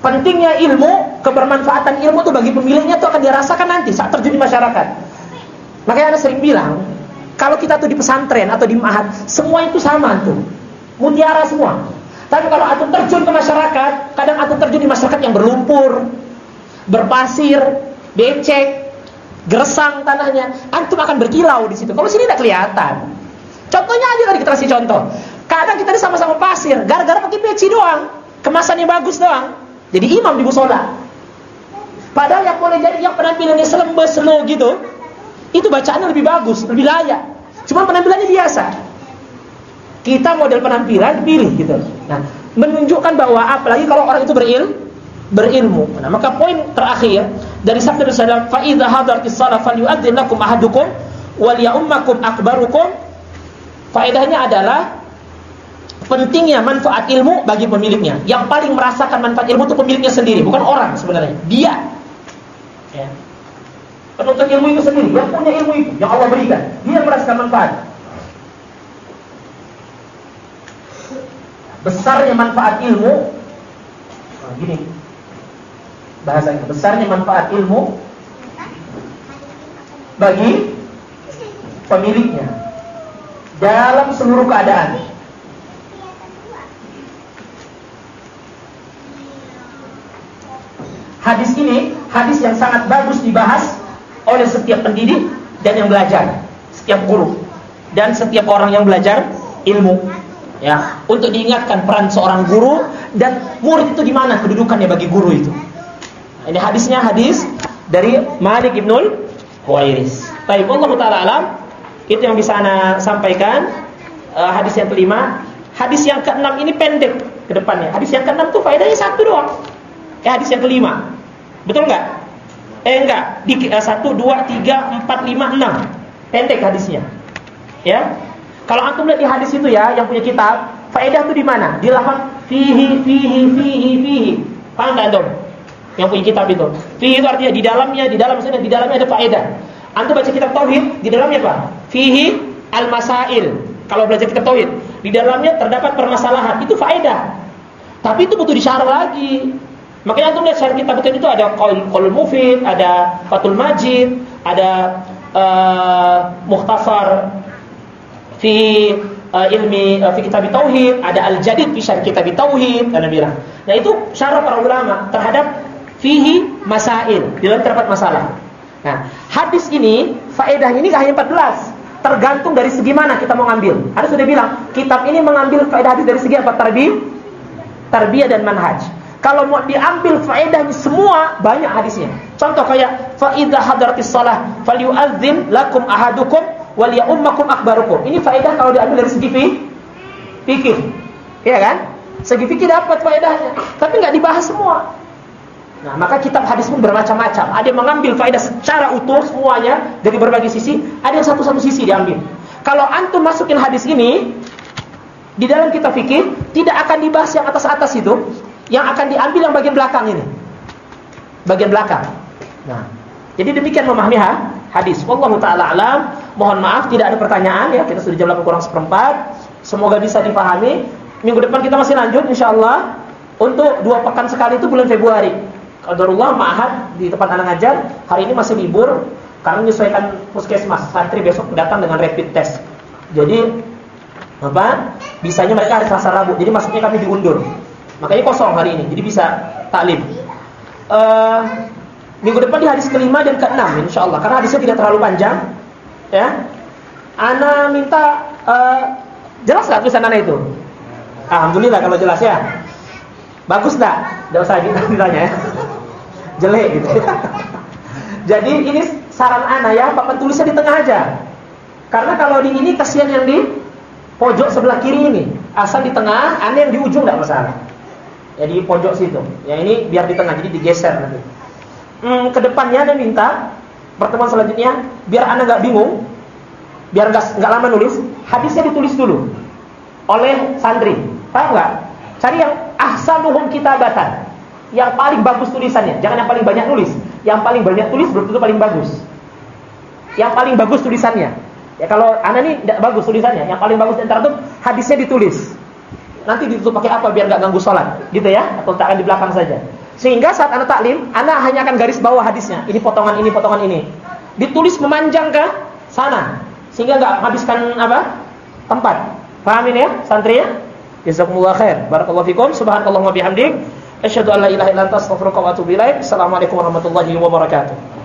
Pentingnya ilmu, kebermanfaatan ilmu itu bagi pemiliknya itu akan dirasakan nanti saat terjun di masyarakat. Makanya Anda sering bilang, kalau kita tuh di pesantren atau di mahat, semua itu sama tuh. Mutiara semua. Tapi kalau antum terjun ke masyarakat, kadang antum terjun di masyarakat yang berlumpur, berpasir, becek, gersang tanahnya, antum akan berkilau di situ. Kalau sini tidak kelihatan. Contohnya aja tadi kita kasih contoh. Kadang kita sama-sama pasir, gara-gara pakai peci doang, kemasannya bagus doang. Jadi imam di musola. Padahal yang boleh jadi yang penampilannya selembes slow gitu, itu bacaannya lebih bagus, lebih layak. Cuma penampilannya biasa. Kita model penampilan pilih gitu. Nah, menunjukkan bahwa apalagi kalau orang itu beril, berilmu. Nah, maka poin terakhir dari sabda Rasulullah, "Fa idza hadaratis shalah falyu'adzin lakum ahadukum wal ya'ummakum akbarukum." Faedahnya adalah pentingnya manfaat ilmu bagi pemiliknya. Yang paling merasakan manfaat ilmu itu pemiliknya sendiri, bukan orang sebenarnya. Dia. Ya. Penuntut ilmu itu sendiri, yang punya ilmu itu, yang Allah berikan. Dia merasakan manfaat. Besarnya manfaat ilmu, nah, gini, bahasanya, besarnya manfaat ilmu bagi pemiliknya dalam seluruh keadaan. Hadis ini hadis yang sangat bagus dibahas oleh setiap pendidik dan yang belajar, setiap guru dan setiap orang yang belajar ilmu. Ya, untuk diingatkan peran seorang guru dan murid itu di mana kedudukannya bagi guru itu. Ini hadisnya hadis dari Malik Ibnul Huwairis. Baik, Allah taala alam. Itu yang bisa ana sampaikan. Uh, hadis yang kelima, hadis yang keenam ini pendek ke depannya. Hadis yang keenam tuh faedahnya satu doang. Ya hadis yang kelima. Betul nggak? Eh enggak. Di uh, satu, dua, tiga, empat, lima, enam. Pendek hadisnya. Ya. Kalau antum lihat di hadis itu ya, yang punya kitab, faedah itu di mana? Di lafaz fihi, fihi, fihi, fihi. Paham nggak antum? Yang punya kitab itu. Fihi itu artinya di dalamnya, di dalam sana, di dalamnya ada faedah. Antum baca kitab tauhid, di dalamnya apa? Fihi al-masail. Kalau belajar kitab tauhid, di dalamnya terdapat permasalahan. Itu faedah. Tapi itu butuh disyarah lagi. Makanya antum lihat syarah kitab itu ada qaul mufid, ada fatul majid, ada uh, mukhtasar fi uh, ilmi uh, fi kitab tauhid, ada al-jadid fi syarah kitab tauhid, dan bilang. Nah, itu syarah para ulama terhadap fihi masail, di dalam terdapat masalah. Nah, hadis ini faedah ini hanya 14 tergantung dari segi mana kita mau ngambil. Ada sudah bilang, kitab ini mengambil faedah hadis dari segi apa? Tarbiyah, tarbiyah dan manhaj. Kalau mau diambil faedahnya semua banyak hadisnya. Contoh kayak fa idza hadaratis shalah falyu'adzin lakum ahadukum wal ya'ummakum akbarukum. Ini faedah kalau diambil dari segi fikih. Iya kan? Segi fikih dapat faedahnya, tapi nggak dibahas semua. Nah, maka kitab hadis pun bermacam-macam. Ada yang mengambil faedah secara utuh semuanya dari berbagai sisi, ada yang satu-satu sisi diambil. Kalau antum masukin hadis ini di dalam kitab fikih, tidak akan dibahas yang atas-atas itu, yang akan diambil yang bagian belakang ini. Bagian belakang. Nah, jadi demikian memahami ha? hadis. Wallahu taala alam. Mohon maaf tidak ada pertanyaan ya. Kita sudah jam 8 kurang seperempat. Semoga bisa dipahami. Minggu depan kita masih lanjut insyaallah untuk dua pekan sekali itu bulan Februari. Qadarullah ma'ahad di tempat anak ngajar hari ini masih libur karena menyesuaikan puskesmas. Santri besok datang dengan rapid test. Jadi apa? Bisanya mereka hari Selasa Rabu. Jadi masuknya kami diundur. Makanya kosong hari ini, jadi bisa taklim. Uh, minggu depan di hadis kelima dan keenam, insya Allah. Karena hadisnya tidak terlalu panjang, ya. Ana minta uh, jelas nggak tulisan Ana itu? Alhamdulillah kalau jelas ya. Bagus nggak? Tidak usah ditanya ya. Jelek gitu. [LAUGHS] Jadi ini saran Ana ya, papan tulisnya di tengah aja. Karena kalau di ini kasihan yang di pojok sebelah kiri ini. Asal di tengah, Ana yang di ujung nggak masalah ya pojok situ. Ya ini biar di tengah, jadi digeser nanti. Hmm, ke depannya ada minta pertemuan selanjutnya biar anda nggak bingung, biar nggak nggak lama nulis, hadisnya ditulis dulu oleh santri. Paham nggak? Cari yang ahsanuhum kitabatan, yang paling bagus tulisannya. Jangan yang paling banyak nulis. Yang paling banyak tulis belum tentu paling bagus. Yang paling bagus tulisannya. Ya kalau anda ini tidak bagus tulisannya, yang paling bagus antara itu hadisnya ditulis. Nanti ditutup pakai apa biar nggak ganggu sholat, gitu ya? Atau letakkan di belakang saja. Sehingga saat anak taklim, anak hanya akan garis bawah hadisnya. Ini potongan ini, potongan ini. Ditulis memanjang ke sana, sehingga nggak habiskan apa tempat. Paham ini ya, santri ya? Jazakumullah khair. Barakallahu fikum. Subhanakallahumma bihamdik. Asyhadu an la ilaha illa anta astaghfiruka wa atubu ilaik. Assalamualaikum warahmatullahi wabarakatuh.